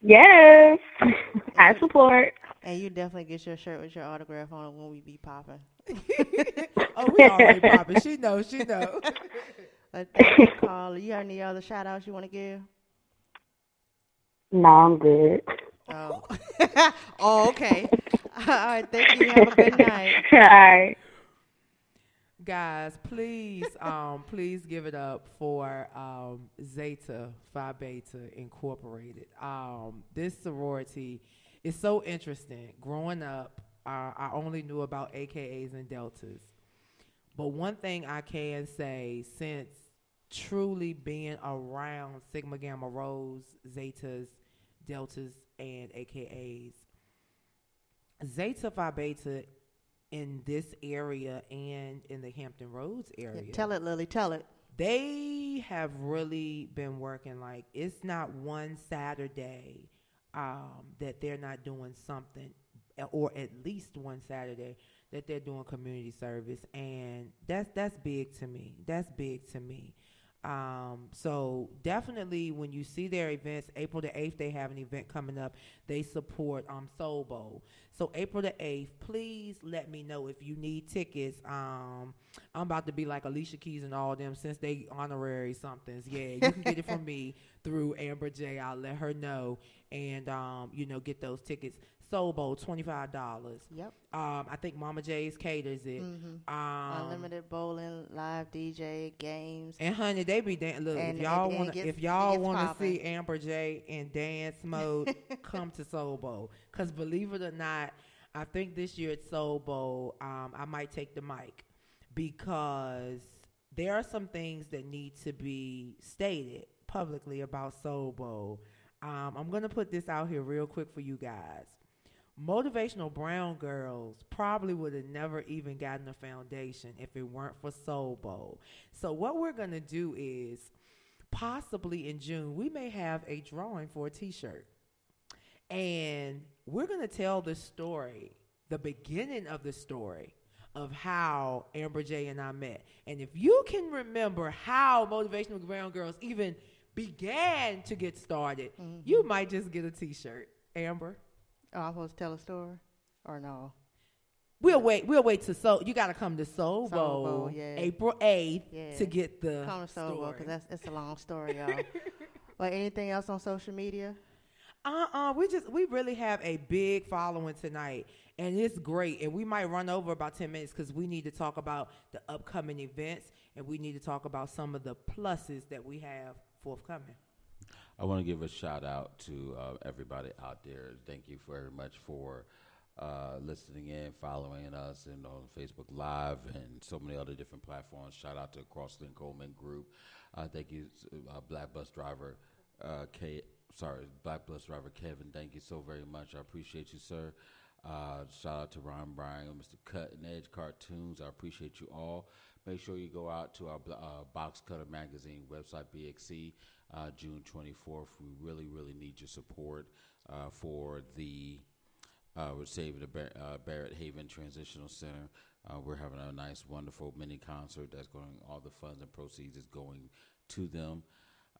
Yes, I support. And you definitely get your shirt with your autograph on it when we be popping. Oh, we already popping. She knows. She knows. But thank you, caller. You got any other shout outs you want to give? No, I'm good. Oh, oh okay. All right. Thank you. Have a good night. All right. Guys, please, um, please give it up for um, Zeta Phi Beta Incorporated. Um, this sorority is so interesting. Growing up, uh, I only knew about AKAs and Deltas. But one thing I can say, since truly being around Sigma Gamma Rhos, Zetas, Deltas, and AKAs, Zeta Phi Beta in this area and in the Hampton Roads area. Tell it, Lily. Tell it. They have really been working like it's not one Saturday um, that they're not doing something, or at least one Saturday that they're doing community service, and that's that's big to me. That's big to me. Um, so definitely when you see their events, April the eighth, they have an event coming up. They support um Soul Bowl. So April the eighth, please let me know if you need tickets. Um, I'm about to be like Alicia Keys and all them since they honorary somethings. Yeah, you can get it from me through Amber J. I'll let her know and um, you know, get those tickets. Soul Bowl, twenty five dollars. Yep. Um, I think Mama J's caters it. Mhm. Um, Unlimited bowling, live DJ, games. and honey, they be dan- look. And- if y'all want, if y'all want to see Amber J in dance mode, come to Soul Bowl. Cause believe it or not, I think this year at Soul Bowl, um, I might take the mic because there are some things that need to be stated publicly about Soul Bowl. Um, I'm gonna put this out here real quick for you guys. Motivational Brown Girls probably would have never even gotten a foundation if it weren't for Soul Bowl. So what we're gonna do is possibly in June we may have a drawing for a T-shirt, and we're gonna tell the story, the beginning of the story of how Amber J and I met. And if you can remember how Motivational Brown Girls even began to get started, mm-hmm. you might just get a T-shirt. Amber. Oh, I'm supposed to tell a story? Or no? We'll wait. We'll wait to so. You got to come to Soul Soul Bowl, Bowl, yeah. April eighth, Yeah. to get the Come to Soul story. because that's it's a long story, y'all. but anything else on social media? Uh-uh. We just we really have a big following tonight, and it's great. And we might run over about ten minutes because we need to talk about the upcoming events, and we need to talk about some of the pluses that we have forthcoming. I want to give a shout out to uh, everybody out there. Thank you very much for uh, listening in, following us, and on Facebook Live and so many other different platforms. Shout out to Crosslink Coleman Group. Uh, thank you, uh, Black Bus Driver uh, K. Sorry, Black Bus Driver Kevin. Thank you so very much. I appreciate you, sir. Uh, shout out to Ron Bryan Mr. Cut and Edge Cartoons. I appreciate you all. Make sure you go out to our uh, Box Cutter Magazine website, BXC, uh, June 24th. We really, really need your support uh, for the uh, we're saving the Bar- uh, Barrett Haven Transitional Center. Uh, we're having a nice, wonderful mini concert that's going. All the funds and proceeds is going to them.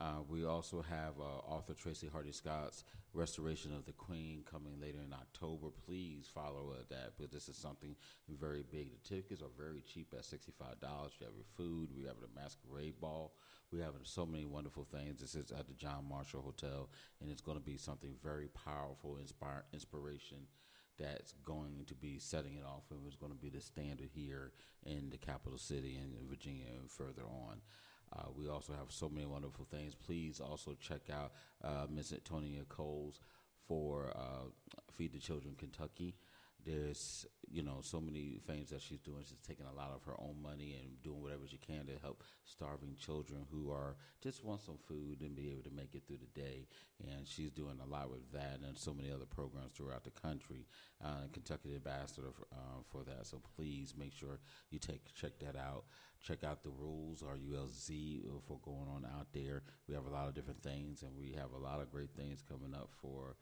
Uh, we also have uh, author Tracy Hardy Scott's Restoration of the Queen coming later in October. Please follow uh, that, because this is something very big. The tickets are very cheap at $65. We have food. We have a masquerade ball. We have so many wonderful things. This is at the John Marshall Hotel, and it's going to be something very powerful, inspire, inspiration that's going to be setting it off. and was going to be the standard here in the capital city in Virginia and further on. Uh, we also have so many wonderful things. Please also check out uh, Miss Antonia Coles for uh, Feed the Children Kentucky. There's, you know, so many things that she's doing. She's taking a lot of her own money and doing whatever she can to help starving children who are just want some food and be able to make it through the day. And she's doing a lot with that and so many other programs throughout the country. Uh, Kentucky ambassador for, uh, for that. So please make sure you take check that out. Check out the rules, RULZ, uh, for going on out there. We have a lot of different things, and we have a lot of great things coming up for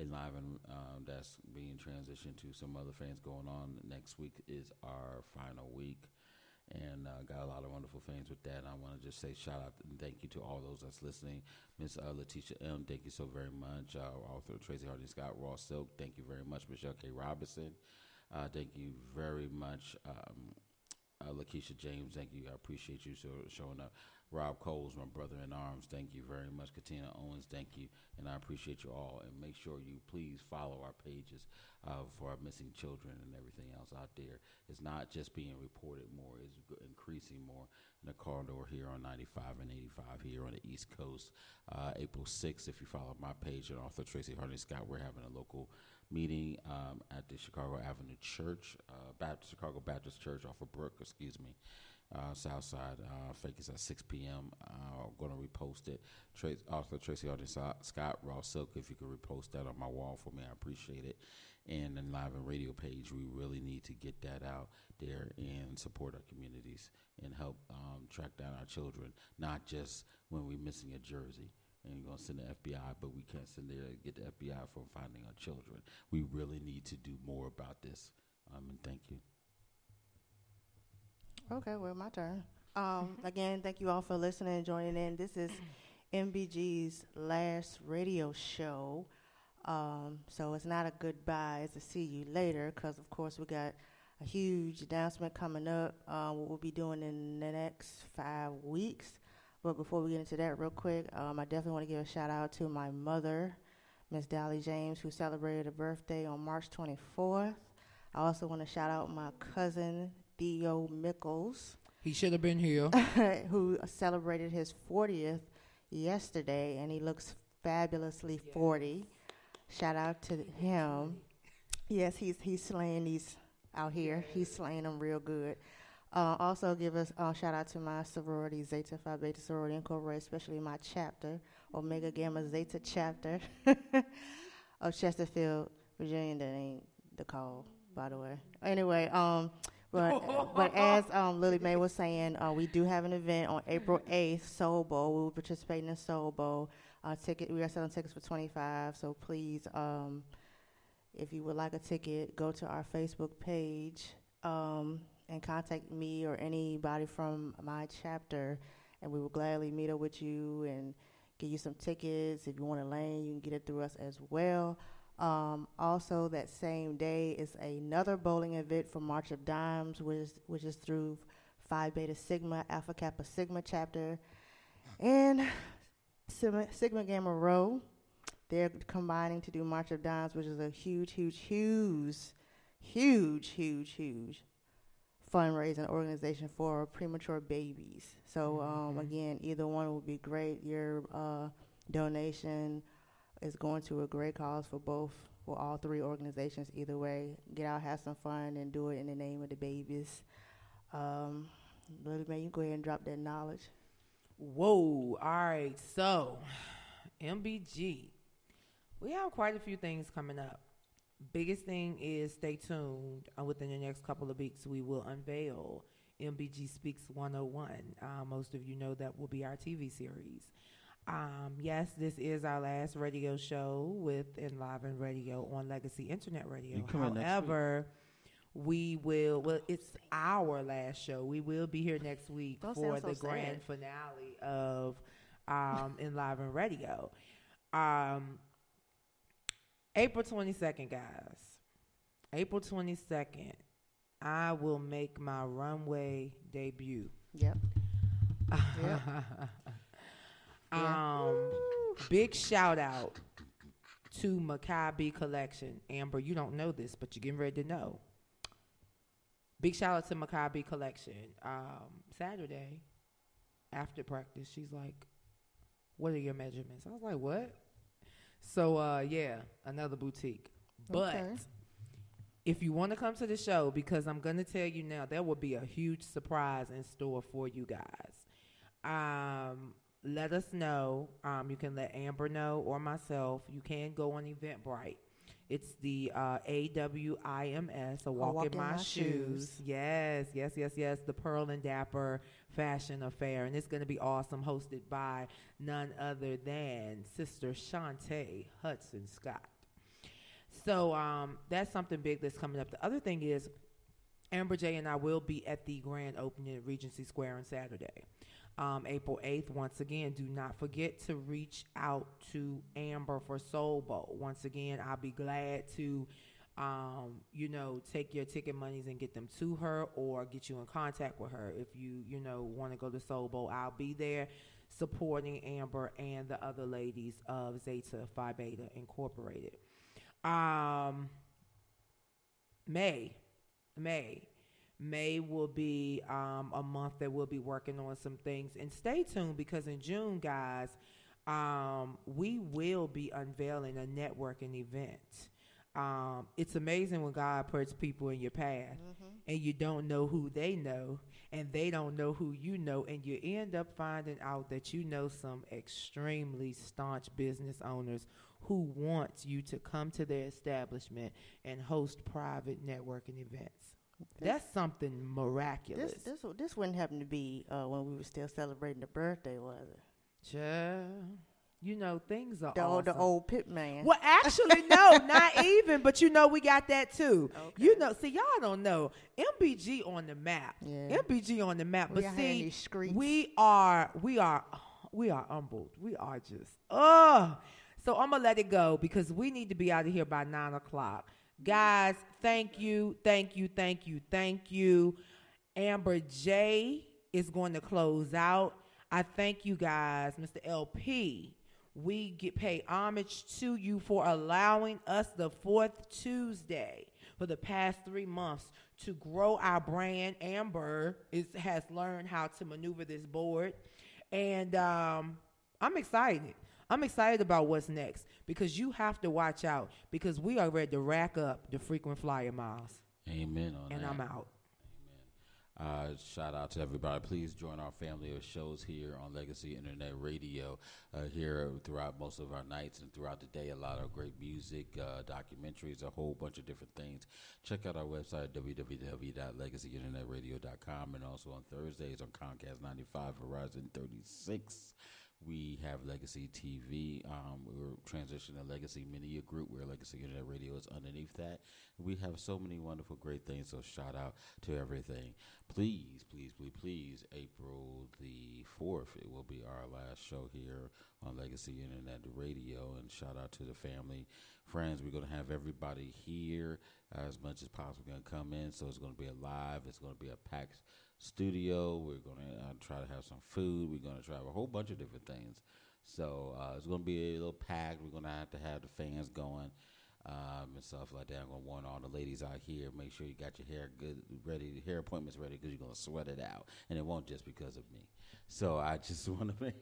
Enliven um, that's being transitioned to some other things going on. Next week is our final week, and uh, got a lot of wonderful things with that. And I want to just say shout out and thank you to all those that's listening. Miss uh, Letitia M, thank you so very much. Uh, author Tracy Hardy Scott, Raw Silk, thank you very much. Michelle K. Robinson, uh, thank you very much. Um, uh, Lakeisha James, thank you. I appreciate you so, showing up. Rob Coles, my brother in arms, thank you very much. Katina Owens, thank you. And I appreciate you all. And make sure you please follow our pages uh, for our missing children and everything else out there. It's not just being reported more, it's increasing more in the corridor here on 95 and 85 here on the East Coast. Uh, April 6th, if you follow my page and author Tracy Hardy Scott, we're having a local meeting um, at the Chicago Avenue Church, uh, Baptist, Chicago Baptist Church off of Brook, excuse me, uh, South Side. Uh, at 6 p.m. Uh, I'm going to repost it. Trace, Tracy Hardy Scott, Raw Silk, if you could repost that on my wall for me, I appreciate it. And then Enliven Radio page, we really need to get that out there and support our communities and help um, track down our children, not just when we're missing a jersey and you're going to send the FBI, but we can't send there to get the FBI from finding our children. We really need to do more about this. Um, and thank you. Okay, well, my turn. Um, again, thank you all for listening and joining in. This is MBG's last radio show. Um, so it's not a goodbye, it's a see you later, because of course we got a huge announcement coming up. Uh, what we'll be doing in the next five weeks. But before we get into that, real quick, um, I definitely want to give a shout out to my mother, Miss Dolly James, who celebrated a birthday on March 24th. I also want to shout out my cousin Theo Mickles, He should have been here. who celebrated his 40th yesterday, and he looks fabulously 40. Shout out to him. Yes, he's he's slaying these out here. He's slaying them real good. Uh, also, give us uh, shout out to my sorority, Zeta Phi Beta Sorority Incorporated, especially my chapter, Omega Gamma Zeta chapter of Chesterfield, Virginia. That ain't the call, by the way. Anyway, um, but but as um, Lily Mae was saying, uh, we do have an event on April eighth, Soul Bowl. We will participate in Soul Bowl. Uh, ticket we are selling tickets for twenty five. So please, um, if you would like a ticket, go to our Facebook page um, and contact me or anybody from my chapter, and we will gladly meet up with you and get you some tickets. If you want a lane, you can get it through us as well. Um, also, that same day is another bowling event for March of Dimes, which is, which is through Phi Beta Sigma, Alpha Kappa Sigma chapter, and Sigma, Sigma Gamma Rho. They're combining to do March of Dimes, which is a huge, huge, huge, huge, huge, huge fundraising organization for premature babies. So um, again, either one would be great. Your uh, donation is going to a great cause for both, for all three organizations. Either way, get out, have some fun, and do it in the name of the babies. Um, Lily Mae, you go ahead and drop that knowledge. Whoa. All right. So, MBG. We have quite a few things coming up. Biggest thing is stay tuned. Uh, within the next couple of weeks, we will unveil MBG Speaks 101. Uh, most of you know that will be our TV series. Um, yes, this is our last radio show with Enliven Radio on Legacy Internet Radio. You coming next week? However, we will. Well, it's our last show. We will be here next week Don't for sound so the sad. grand finale of um, Enliven Radio. Um, April twenty second, guys. April twenty second. I will make my runway debut. Yep. um, big shout out to Maccabi Collection. Amber, you don't know this, but you're getting ready to know. Big shout out to Maccabi Collection. Um, Saturday, after practice, she's like, "What are your measurements?" I was like, "What?" So, uh, yeah, another boutique. But Okay. if you want to come to the show, because I'm going to tell you now, there will be a huge surprise in store for you guys. Um, let us know. Um, you can let Amber know or myself. You can go on Eventbrite. It's the uh, AWIMS, a walk, in, my, shoes. Yes, yes, yes, yes. The Pearl and Dapper Fashion Affair. And it's going to be awesome, hosted by none other than Sister Shantae Hudson Scott. So um, that's something big that's coming up. The other thing is, Amber J and I will be at the grand opening at Regency Square on Saturday, um, April 8th. Once again, do not forget to reach out to Amber for Soul Bowl. Once again, I'll be glad to, um, you know, take your ticket monies and get them to her or get you in contact with her. If you, you know, want to go to Soul Bowl, I'll be there supporting Amber and the other ladies of Zeta Phi Beta Incorporated. Um, May, May, May will be um, a month that we'll be working on some things. And stay tuned because in June, guys, um, we will be unveiling a networking event. Um, it's amazing when God puts people in your path and you don't know who they know and they don't know who you know and you end up finding out that you know some extremely staunch business owners who want you to come to their establishment and host private networking events. That's something miraculous. This this this wouldn't happen to be uh, when we were still celebrating the birthday, was it? Child, you know things are The old the old pit man. Well, actually, no, not even. But you know, we got that too. Okay. You know, see, y'all don't know MBG on the map. Yeah. MBG on the map. We but out here in see, we are, we are, we are humbled. We are just, oh. So I'm gonna let it go because we need to be out of here by nine o'clock, guys. Thank you, thank you, thank you, thank you. Amber J is going to close out. I thank you guys, Mr. LP. We get pay homage to you for allowing us the fourth Tuesday for the past three months to grow our brand. Amber is has learned how to maneuver this board, and um, I'm excited. I'm excited about what's next because you have to watch out because we are ready to rack up the frequent flyer miles, Amen on and that. I'm out. Uh, shout out to everybody. Please join our family of shows here on Legacy Internet Radio. Uh, here throughout most of our nights and throughout the day, a lot of great music, uh, documentaries, a whole bunch of different things. Check out our website www.legacyinternetradio.com and also on Thursdays on Comcast 95, Verizon 36. We have Legacy TV. Um, we're transitioning to Legacy Media Group, where Legacy Internet Radio is underneath that. We have so many wonderful, great things. So shout out to everything. Please, please, please, please. April the fourth, it will be our last show here on Legacy Internet Radio. And shout out to the family friends. We're going to have everybody here as much as possible going to come in. So it's going to be a live. It's going to be a packed studio. We're to uh, try to have some food. We're to try a whole bunch of different things. So uh, it's to be a little packed. We're to have to have the fans going um, and stuff like that. I'm gonna warn all the ladies out here: make sure you got your hair good, ready, hair appointments ready, because you're gonna sweat it out, and it won't just because of me. So I just want to make.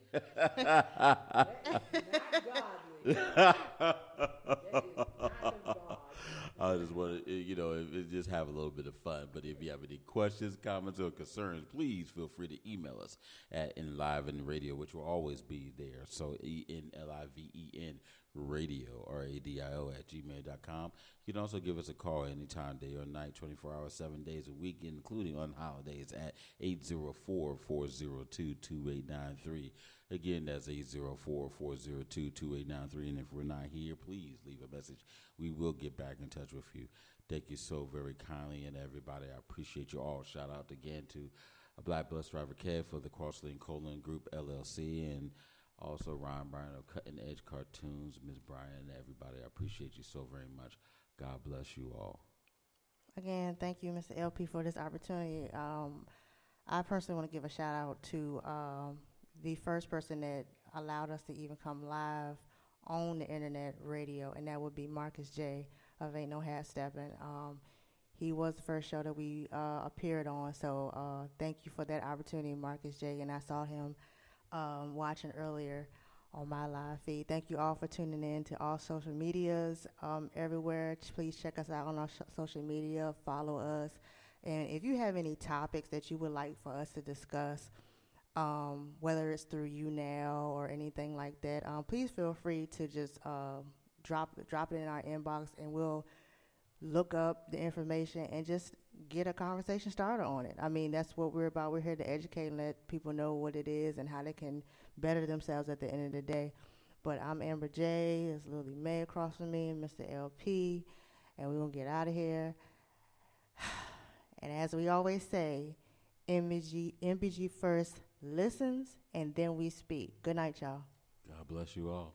I just want to, eh, you know, just have a little bit of fun. But if you have any questions, comments, or concerns, please feel free to email us at Enliven Radio, which will always be there. So E N L I V E N radio, R A D I O, at gmail.com. You can also give us a call anytime, day or night, 24 hours, seven days a week, including on holidays at 804 402 2893. Again, that's 804 402 2893. And if we're not here, please leave a message. We will get back in touch with you. Thank you so very kindly, and everybody. I appreciate you all. Shout out again to Black Bus Driver Kev for the Crossley and Colon Group LLC and also Ryan Bryan of Cutting Edge Cartoons, Ms. Bryan, everybody. I appreciate you so very much. God bless you all. Again, thank you, Mr. LP, for this opportunity. Um, I personally want to give a shout out to um, the first person that allowed us to even come live on the internet radio, and that would be Marcus J. of Ain't No Half Stepping. Um, he was the first show that we uh, appeared on, so uh, thank you for that opportunity, Marcus J. And I saw him um, watching earlier on my live feed. Thank you all for tuning in to all social medias um, everywhere. Please check us out on our sh- social media, follow us. And if you have any topics that you would like for us to discuss, um, whether it's through YouNow or anything like that, um, please feel free to just uh, drop drop it in our inbox, and we'll look up the information and just get a conversation started on it. I mean, that's what we're about. We're here to educate and let people know what it is and how they can better themselves at the end of the day. But I'm Amber J. It's Lily Mae across from me and Mr. LP, and we're to get out of here. And as we always say, MBG, MBG first listens, and then we speak. Good night, y'all. God bless you all.